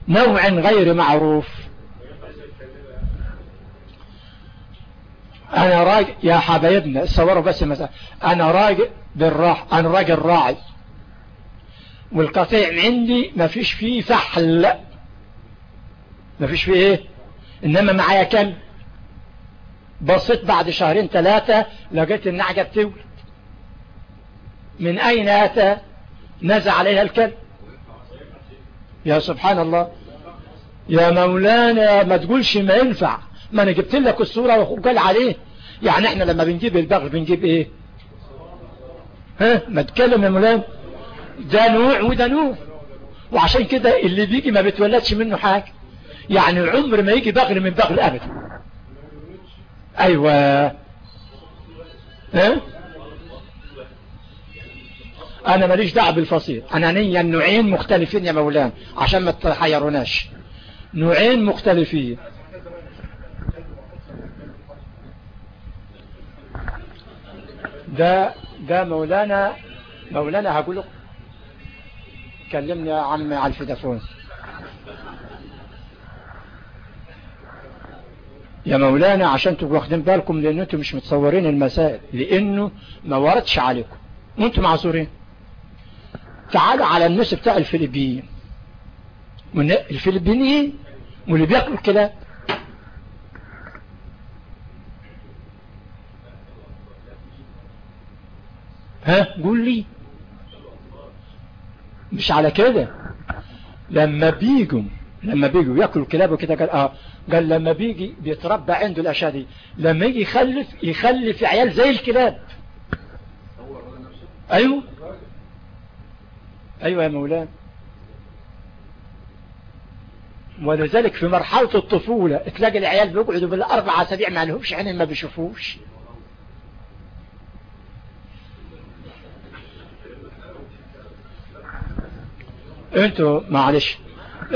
نوع غير معروف. أنا راجع يا حبايبنا صوروا بس مثلا أنا راجع بالراح أنا راجل راعي والقطيع عندي ما فيش فيه فحل ما فيش فيه إيه؟ إنما معايا كم؟ بصيت بعد شهرين ثلاثة لقيت النعجة بتولد. من أين أتى؟ نزع عليها الكلب. يا سبحان الله. يا مولانا ما تقولش ما ينفع. ما أنا جبت لك الصورة وقال عليه. يعني إحنا لما بنجيب البغل بنجيب إيه؟ ها؟ ما تكلم يا مولانا. ده نوع وده نوع وعشان كده اللي بيجي ما بتولدش منه حاجة. يعني عمر ما يجي بغل من بغل أبدا. أيوه. ها أنا ماليش دعوة بالفصيل. أنا نيا نوعين مختلفين يا مولانا. عشان ما تحيروناش. نوعين مختلفين. ده ده مولانا مولانا هقول كلمني يا عم على الفيدافون يا مولانا عشان تبقوا واخدين بالكم لأن أنتم مش متصورين المسائل لأنه ما وردش عليكم. وأنتم معذورين تعالوا على الناس بتاع الفلبين. الفلبينيين واللي بياكلوا الكلاب ها؟ قول لي. مش على كده. لما بيجوا لما بيجوا يأكلوا الكلاب وكده قال آه قال لما بيجي بيتربى عنده الأشياء دي لما يجي يخلف يخلف عيال زي الكلاب. أيوه. أيوه يا مولانا. ولذلك في مرحلة الطفولة تلاقي العيال بيقعدوا بالأربع أسابيع ما لهمش عينين ما بيشوفوش. أنتوا معلش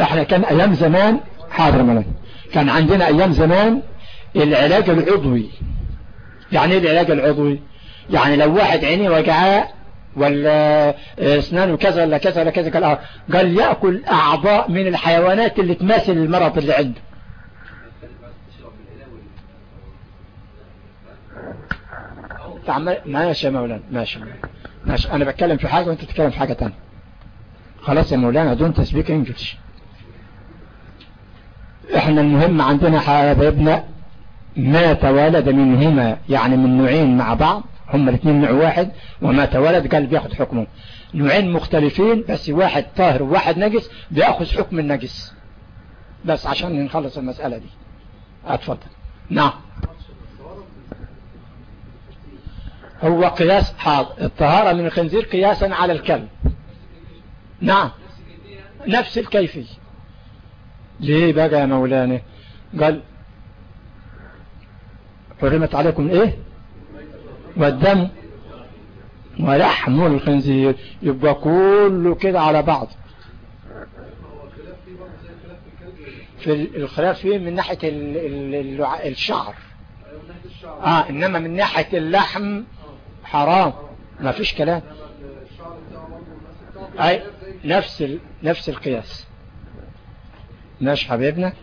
إحنا كان أيام زمان حاضر ملك كان عندنا أيام زمان العلاج العضوي. يعني إيه العلاج العضوي؟ يعني لو واحد عينيه وجعاه ولا أسنانه كذا ولا كذا ولا كذا قال آه قال يأكل أعضاء من الحيوانات اللي تماثل المرض اللي عنده. ماشي يا مولانا ماشي ماشي أنا بتكلم في حاجة وأنت تتكلم في حاجة تانية. خلاص يا مولانا دون تسبيك انجلش إحنا المهم عندنا حبايبنا ما تولد منهما يعني من نوعين مع بعض هما الاثنين نوع واحد وما تولد قال بياخد حكمه. نوعين مختلفين بس واحد طاهر وواحد نجس بياخذ حكم النجس. بس عشان نخلص المسألة دي. اتفضل. نعم. هو قياس حاضر. الطهارة من الخنزير قياسا على الكلب. نعم. نفس الكيفية. ليه بقى يا مولانا؟ قال حرمت عليكم إيه؟ والدم ولحم الخنزير. يبقى كله كده على بعض. في الخلاف فيه من ناحية الشعر. آه إنما من ناحية اللحم حرام. ما فيش كلام. أي نفس ال... نفس القياس. ماشي حبيبنا؟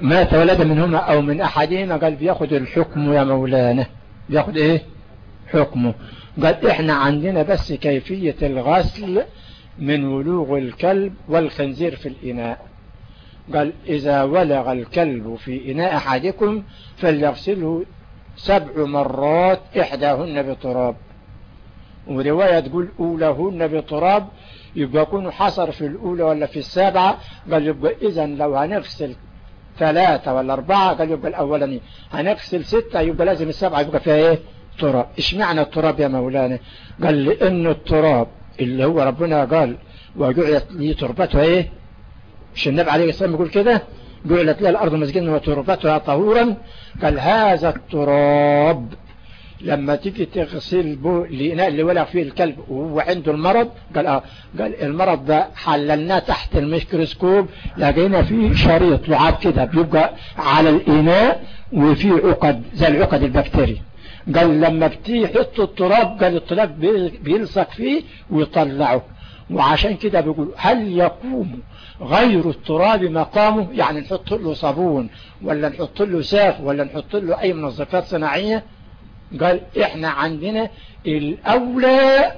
ما تولد منهما أو من أحدهما قال بياخد الحكم يا مولانا. بياخد إيه؟ حكمه. قال إحنا عندنا بس كيفية الغسل من ولوغ الكلب والخنزير في الإناء. قال إذا ولغ الكلب في إناء أحدكم فليغسله سبع مرات إحداهن بتراب. ورواية تقول أولهن بتراب يبقى يكون حصر في الأولى ولا في السابعة قال يبقى إذا لو هنغسل ثلاثة ولا أربعة قال يبقى الأولاني. هنغسل ستة يبقى لازم السبعة يبقى فيها إيه؟ تراب. إيش معنى التراب يا مولانا؟ قال لأن التراب اللي هو ربنا قال وجعلت لي تربتها إيه؟ مش النبي عليه السلام يقول كده جعلت لي الأرض مسجدا وتربتها طهورا. قال هذا التراب لما تيجي تغسل الإناء اللي ولغ فيه الكلب وهو عنده المرض قال آه قال المرض ده حللناه تحت الميكروسكوب لقينا فيه شريط لعاب كده بيبقى على الإناء وفيه عقد زي العقد البكتيري. قال لما بتحط التراب قال التراب بيلصق فيه ويطلعه. وعشان كده بيقول هل يقوم غير التراب مقامه؟ يعني نحط له صابون ولا نحط له ساف ولا نحط له أي منظفات صناعية؟ قال إحنا عندنا الأولى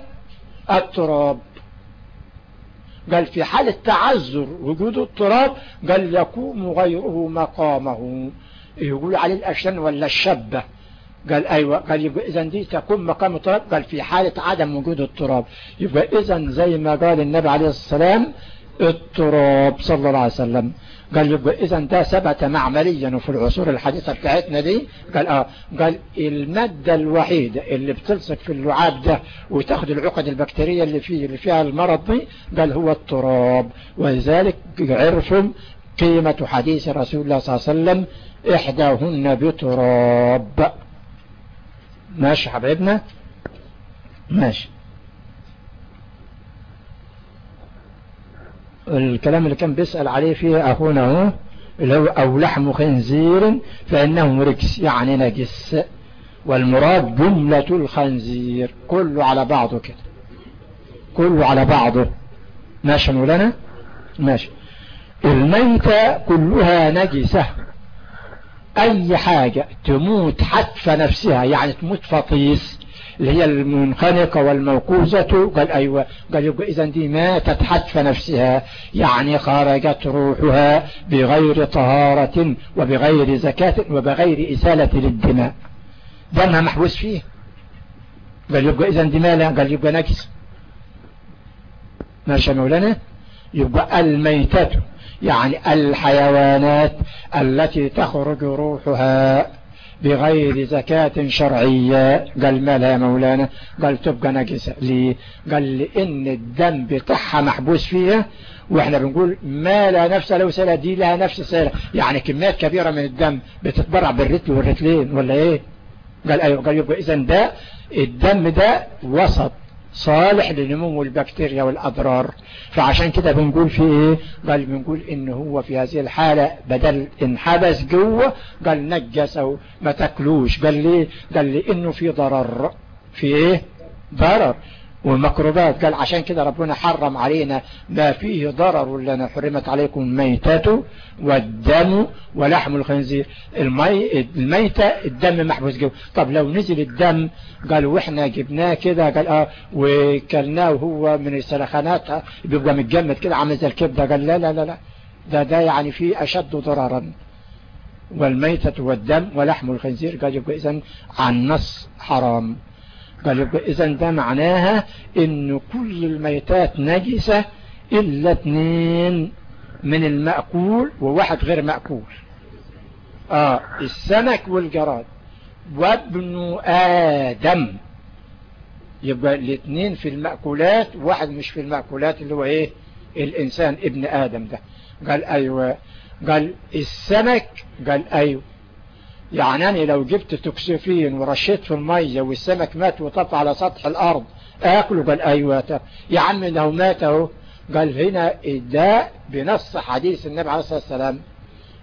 التراب. قال في حالة تعذر وجود التراب قال يقوم غيره مقامه. يقول عليه الأشن ولا الشبة قال أيوة. قال يبقى إذا دي تكون مقام التراب. قال في حالة عدم وجود التراب. يبقى إذا زي ما قال النبي عليه السلام التراب صلى الله عليه وسلم. قال يبقى إذا ده ثبت معمليا وفي العصور الحديثة بتاعتنا دي. قال آه قال المادة الوحيدة اللي بتلصق في اللعاب ده وتاخد العقد البكتيرية اللي فيه اللي فيها المرض دي قال هو التراب. ولذلك عرفوا قيمة حديث رسول الله صلى الله عليه وسلم إحداهن بتراب. ماشي حبيبنا ماشي. الكلام اللي كان بيسأل عليه فيه أخونا هو اللي هو أو لحم خنزير فإنه ركس يعني نجس. والمراد جملة الخنزير كله على بعضه كده. كله على بعضه. ماشي مولانا ماشي. الميتة كلها نجسة. أي حاجة تموت حتف نفسها يعني تموت فطيس. اللي هي المنخنقة والموقوزة. قال أيوة. قال يبقى إذا دي ماتت حتف نفسها. يعني خرجت روحها بغير طهارة وبغير زكاة وبغير إسالة للدماء. دمها محبوس فيه. قال يبقى إذا دي مالها قال يبقى نجس ماشي مولانا يبقى الميتة يعني الحيوانات التي تخرج روحها. بغير زكاة شرعية. قال ما لا يا مولانا؟ قال تبقى نجسة ليه قال لأن الدم بتاعها محبوس فيها. وإحنا بنقول ما لا نفس له سنة دي لها نفس سنة يعني كميات كبيرة من الدم بتتبرع بالرتل والرتلين ولا إيه؟ قال أيوه قال يبقى اذا ده الدم ده وسط. صالح لنمو البكتيريا والأضرار فعشان كده بنقول في إيه؟ قال بنقول إن هو في هذه الحالة بدل انحبس جوه قال نجسه ما تاكلوش. قال ليه؟ قال لأنه في ضرر. في إيه؟ ضرر. والمكروبات. قال عشان كده ربنا حرم علينا ما فيه ضرر لنا حرمت عليكم الميتة والدم ولحم الخنزير. المي... الميتة الدم محبوس جوه. طب لو نزل الدم قال وإحنا جبناه كده قال آه وكلناه وهو من السلخانات بيبقى متجمد كده عامل زي الكبدة. قال لا لا لا لا. ده ده يعني فيه أشد ضررا. والميتة والدم ولحم الخنزير. قال يبقى اذا عن نص حرام. يبقى إذا ده معناها إن كل الميتات نجسة إلا اثنين من المأكول وواحد غير مأكول. آه السمك والجراد وابن آدم. يبقى الاثنين في المأكولات واحد مش في المأكولات اللي هو إيه؟ الإنسان ابن آدم ده. قال أيوه. قال السمك قال أيوه. يعني أنا لو جبت توكسيفين ورشيت في المية والسمك مات وطف على سطح الأرض أكله؟ قال أيوة. يا عم لو مات اهو قال هنا ده بنص حديث النبي عليه الصلاة والسلام.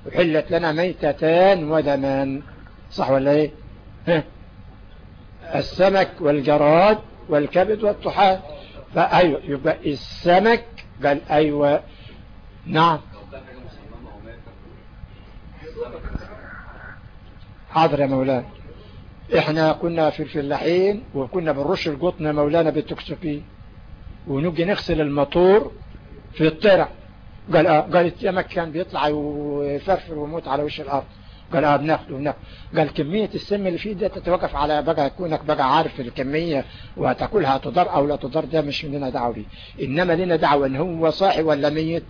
وحلت لنا ميتتان ودمان. صح ولا إيه؟ السمك والجراد والكبد والطحال. فأيوة يبقى السمك قال أيوة. نعم. حاضر يا مولانا. إحنا كنا في الفلاحين وكنا بنرش القطن يا مولانا بالتكسفين ونجي نغسل الموتور في الطرع قال آه قال السمك كان بيطلع ويفرفر ويموت على وش الأرض. قال آه بناخده بناخده. قال كمية السم اللي فيه ده تتوقف على بقى كونك بقى عارف الكمية وهتاكلها تضر أو لا تضر ده مش مننا دعوة بيه إنما لنا دعوة إن هو صاحي ولا ميت.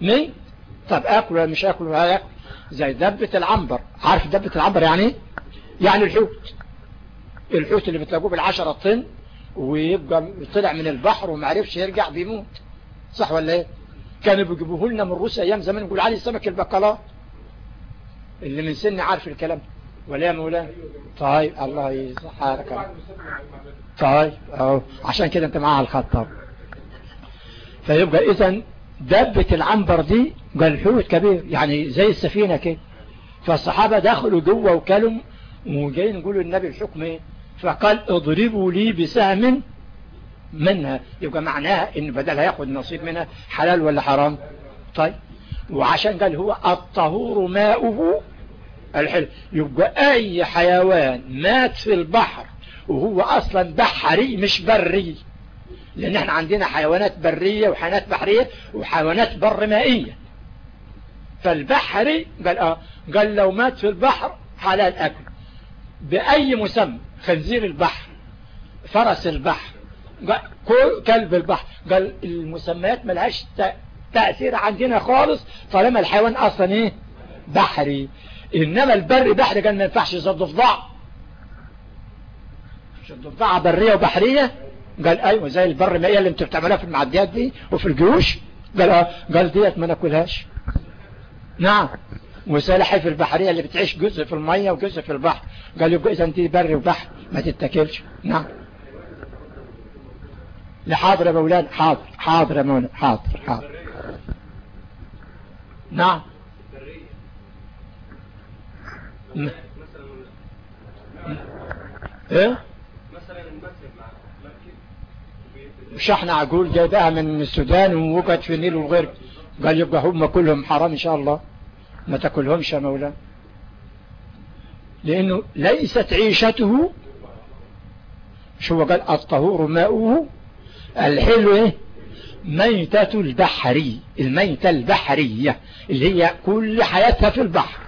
ميت؟ طب اكل ولا مش اكل ولا ياكل زي دبة العنبر. عارف دبة العنبر يعني يعني الحوت. الحوت اللي بتلاقوه بالعشرة طن ويبقى طلع من البحر وما عرفش يرجع بيموت. صح ولا إيه؟ كانوا بيجيبوه لنا من روسيا أيام زمان يقول علي سمك البقلاء. اللي من سن عارف الكلام. ولا يا مولانا طيب الله يصحك طيب أهو. عشان كده أنت معاها الخط. فيبقى اذا دبة العنبر دي قال حوت كبير يعني زي السفينة كده. فالصحابة دخلوا جوه وكلوا وجايين يقولوا النبي الحكم إيه؟ فقال اضربوا لي بسهم منها. يبقى معناها إن بدل هياخد نصيب منها حلال ولا حرام؟ طيب. وعشان قال هو الطهور ماؤه الحلو. يبقى أي حيوان مات في البحر وهو أصلا بحري مش بري لأن إحنا عندنا حيوانات برية وحيوانات بحرية وحيوانات بر مائية. فالبحري قال آه قال لو مات في البحر حلال أكل. بأي مسمى؟ خنزير البحر فرس البحر كلب البحر. قال المسميات ملهاش تأثير عندنا خالص طالما الحيوان أصلا إيه؟ بحري. إنما البر بحري قال ما ينفعش زي الضفدع مش الضفدعة برية وبحرية. قال أيوه زي البر المائية اللي أنتوا بتعملوها في المعديات دي وفي الجيوش. قال آه قال ديت ما ناكلهاش. نعم. وسلاحف البحرية اللي بتعيش جزء في المية وجزء في البحر. قال يبقى إذا أنت بر وبحر ما تتاكلش نعم. لحاضر يا مولانا. حاضر. حاضر يا مولانا. حاضر. حاضر. نعم. إيه؟ مش إحنا عقول جايبها من السودان ووقعت في النيل وغير قال يبقى هم كلهم حرام إن شاء الله. ما تأكلهمش يا مولانا. لأنه ليست عيشته شو قال؟ الطهور ماؤه. الحلو إيه؟ ميتة البحري الميتة البحرية اللي هي كل حياتها في البحر.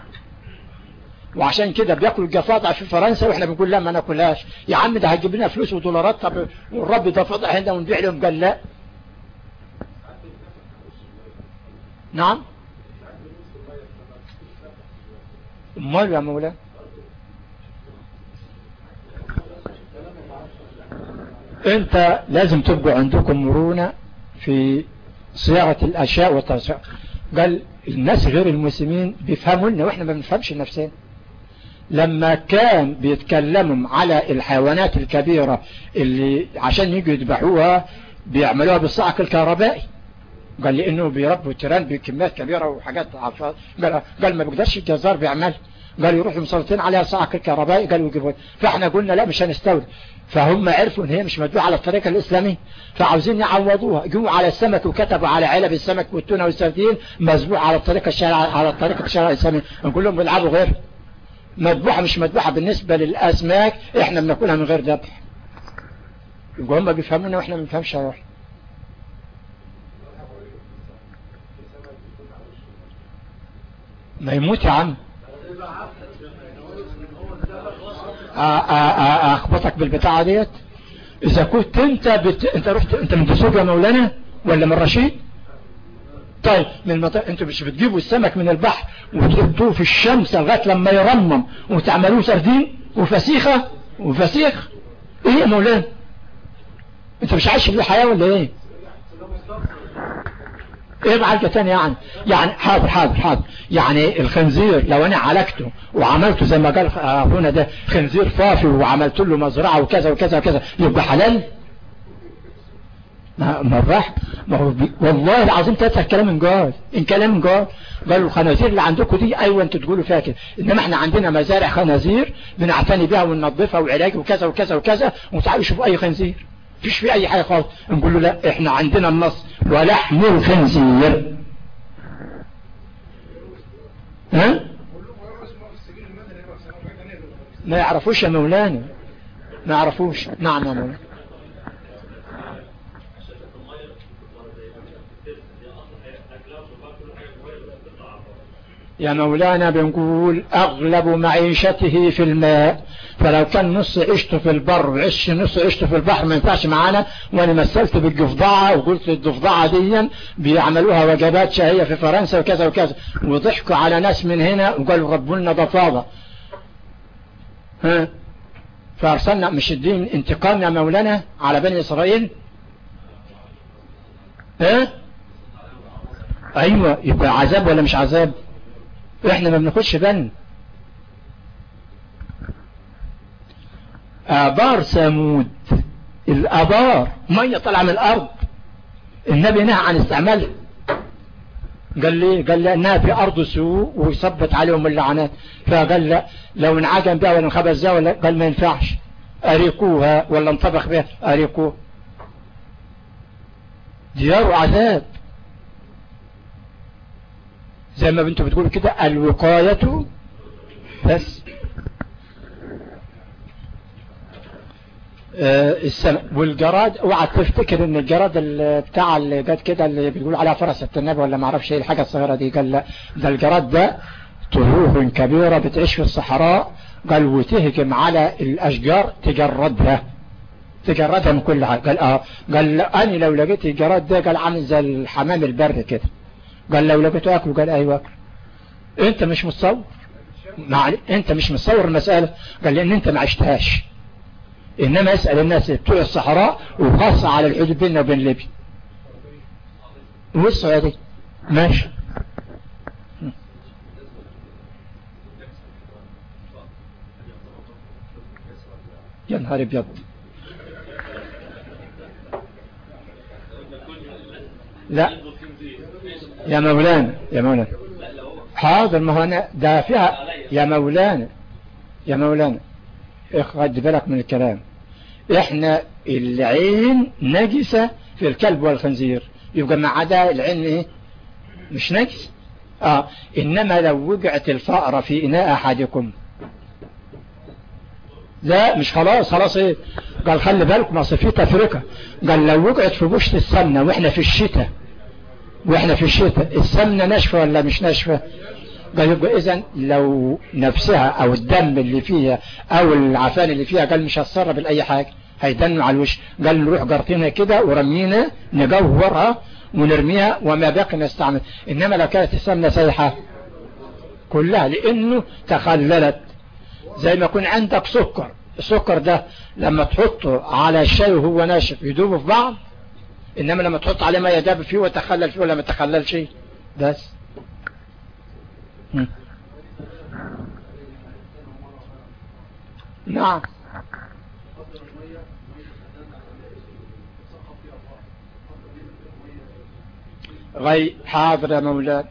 وعشان كده بياكلوا الجفاضع في فرنسا وإحنا بنقول لا ما ناكلهاش. يا عم ده هتجيب لنا فلوس ودولارات. طب والرب ده فضع هنا ونبيع لهم. قال لا. نعم. امال يا مولانا انت لازم تبقوا عندكم مرونة في صياغة الأشياء والتصريح قال الناس غير المسلمين بيفهموا لنا وإحنا ما بنفهمش نفسنا. لما كان بيتكلموا على الحيوانات الكبيرة اللي عشان يجوا يذبحوها بيعملوها بالصعق الكهربائي قال لي إنه بيربوا تيران بكميات كبيرة وحاجات قال, قال ما بيقدرش الجزار بيعمل. قال يروحوا مسلطين عليها صعق الكهربائي قالوا يجيبوا فإحنا قلنا لا مش هنستورد. فهم عرفوا إن هي مش مدعوة على الطريقة الاسلامية فعاوزين يعوضوها. جوا على السمك وكتبوا على علب السمك والتونة والسردين مذبوح على الطريقة الشارع على الطريقة الشارع الاسلامية نقول لهم بيلعبوا غير. مذبوحة مش مذبوحة بالنسبة للأسماك إحنا بناكلها من غير ذبح. يبقى هم بيفهمونا وإحنا ما بنفهمش يا روح ما يموت يا عم. أخبطك بالبتاعة ديت؟ إذا كنت أنت بت... أنت رحت أنت من دسوق يا مولانا ولا من رشيد؟ طيب من المط... أنتوا مش بتجيبوا السمك من البحر وتحطوه في الشمس لغاية لما يرمم وتعملوه سردين وفسيخة؟ وفسيخ؟ إيه يا مولانا؟ أنت مش عايش في الحياة ولا إيه؟ إيه بعالجة تاني يعني؟ يعني حاضر حاضر حاضر. يعني الخنزير لو أنا عالجته وعملته زي ما قال هنا ده خنزير فافي وعملت له مزرعة وكذا وكذا وكذا يبقى حلال؟ ما الراح ما هو والله العظيم تفتح كلام من جوه ان كلام من قالوا الخنازير اللي عندكم دي أيوه أنتوا تقولوا فيها كده. إنما إحنا عندنا مزارع خنازير بنعتني بها وننظفها وعلاج وكذا وكذا وكذا وتعالوا شوفوا أي خنزير. فيش في أي حاجة خالص. نقول له لا إحنا عندنا النص ولحم الخنزير. ها؟ ما يعرفوش يا مولانا. ما يعرفوش. نعم يا مولانا. يا مولانا بنقول أغلب معيشته في الماء. فلو كان نص عيشته في البر وعش نص عيشته في البحر ما ينفعش معانا وأنا مثلت بالضفدعة وقلت الضفدعة دي بيعملوها وجبات شهية في فرنسا وكذا وكذا. وضحكوا على ناس من هنا وقالوا ربوا لنا ضفادع. ها؟ فأرسلنا مش الدين انتقام يا مولانا على بني إسرائيل. ها؟ أيوه يبقى عذاب ولا مش عذاب؟ إحنا ما بناخدش بن. آبار ثمود الآبار مية طالعة من الأرض. النبي نهى عن استعمالها قال لي قال لأنها في أرض سوء ويثبت عليهم اللعنات. فقال لا لو انعجم بها ولا انخبز بها ولا قال ما ينفعش. أريقوها ولا انطبخ بها أريقوها ديار عذاب زي ما بنتوا بتقولوا كده الوقاية بس. آه والجراد اوعى تفتكر إن الجراد بتاع اللي جت كده اللي بيقول عليها فرس النبي ولا ما أعرفش إيه الحاجة الصغيرة دي. قال لا ده الجراد ده طيور كبيرة بتعيش في الصحراء. قال وتهجم على الأشجار تجردها. تجردها من كل حاجة. قال آه. قال أنا لو لقيت الجراد ده قال عامل زي الحمام البر كده. قال لو لقيته اكله قال أيوه اكله أنت مش متصور. أنت مش متصور المسألة. قال لأن أنت ما عشتهاش. إنما اسأل الناس بتوع الصحراء وخاصة على الحدود بيننا وبين ليبيا. والسعودية ماشي. يا نهار أبيض. لا. يا مولانا يا مولانا. حاضر ما هو ده فيها يا مولانا يا مولانا. خد بالك من الكلام. إحنا العين نجسة في الكلب والخنزير. يبقى ما عدا العين إيه؟ مش نجس. آه. إنما لو وقعت الفأرة في إناء أحدكم. لا مش خلاص خلاص إيه؟ قال خلي بالكم أصل في تفرقة. قال لو وقعت في بوشة السمنة وإحنا في الشتاء وإحنا في الشتاء السمنة ناشفة ولا مش ناشفة؟ قال يبقى اذا لو نفسها أو الدم اللي فيها أو العفان اللي فيها قال مش هتصرف لأي حاجة. هيدنوا على الوش. قال نروح جرتينها كده ورمينا نجورها ونرميها وما باقي نستعمل. إنما لو كانت السمنة سايحة كلها لأنه تخللت. زي ما يكون عندك سكر. السكر ده لما تحطه على الشاي وهو ناشف يدوب في بعض إنما لما تحط عليه ما يداب فيه وتخلل فيه ولا ما تخللش بس. نعم. غي حاضر يا مولانا.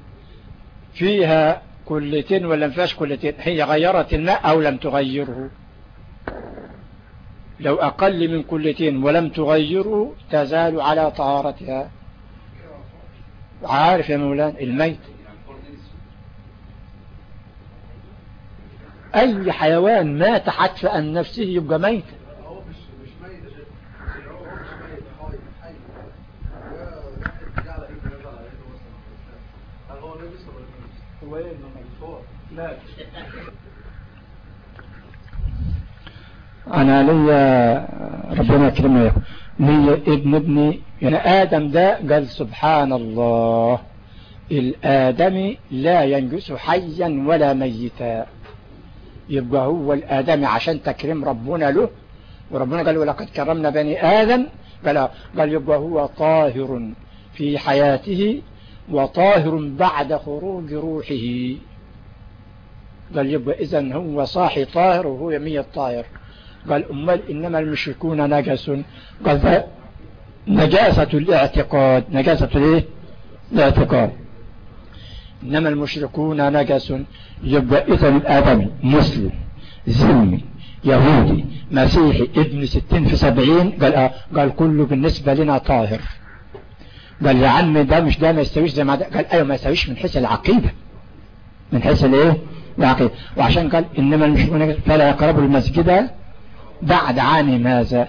فيها كلتين ولا فيهاش كلتين؟ هي غيرت الماء أو لم تغيره؟ لو أقل من كلتين ولم تغيره تزال على طهارتها. عارف يا مولانا الميت أي حيوان مات حتف عن نفسه يبقى ميت؟ أنا ليا ربنا يكرمه ليا ابن ابني يعني آدم ده قال سبحان الله الآدمي لا ينجس حيا ولا ميتا. يبقى هو الآدمي عشان تكريم ربنا له. وربنا قال ولقد كرمنا بني آدم. قال, قال يبقى هو طاهر في حياته وطاهر بعد خروج روحه. قال يبقى إذن هو صاحي طاهر وهو يمية طاهر. قال أمال إنما المشركون نجس. قال نجاسة الاعتقاد. نجاسة الايه؟ الاعتقاد. إنما المشركون نجس يبقى إذا الآدمي مسلم ذمي يهودي مسيحي ابن ستين في سبعين قال آه قال كله بالنسبة لنا طاهر. قال يا عم ده مش ده ما يستويش زي ما ده. قال أيوه ما يستويش من حيث العقيدة. من حيث الإيه؟ العقيدة. وعشان قال إنما المشركون فلا يقربوا المسجد بعد عام هذا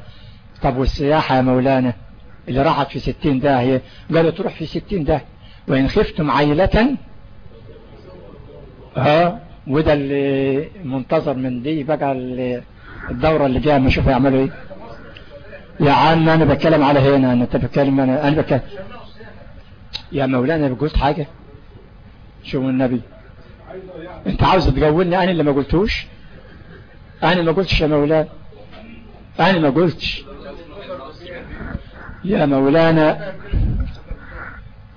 طب والسياحة يا مولانا؟ اللي راحت في ستين داهية قالوا تروح في ستين داهية وإن خفتم عيلة ها وده اللي منتظر من دي بقى الدورة اللي جاية ما أشوف يعملوا إيه. يا عم أنا بتكلم على هنا أنا بتكلم أنا أنا بتكلم. يا مولانا قلت حاجة؟ شو النبي؟ أنت عاوز تقولني أنا اللي ما قلتوش؟ أنا ما قلتش يا مولانا. أنا ما قلتش. يا مولانا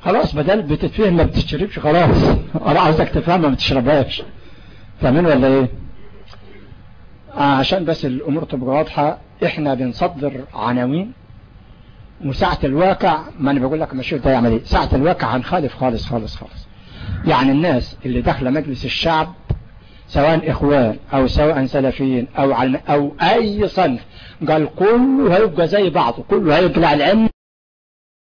خلاص بدل بتتفهم ما بتشربش خلاص. أنا عاوزك تفهمها ما تشربهاش فاهمين ولا إيه؟ عشان بس الأمور تبقى واضحة إحنا بنصدر عناوين. وساعة الواقع ما أنا بقول لك ماشي ده يعمل إيه. ساعة الواقع هنخالف خالص خالص خالص. يعني الناس اللي داخله مجلس الشعب سواء إخوان أو سواء سلفيين أو علم أو أي صنف قال كله هيبقى زي بعضه كله هيقلع العلم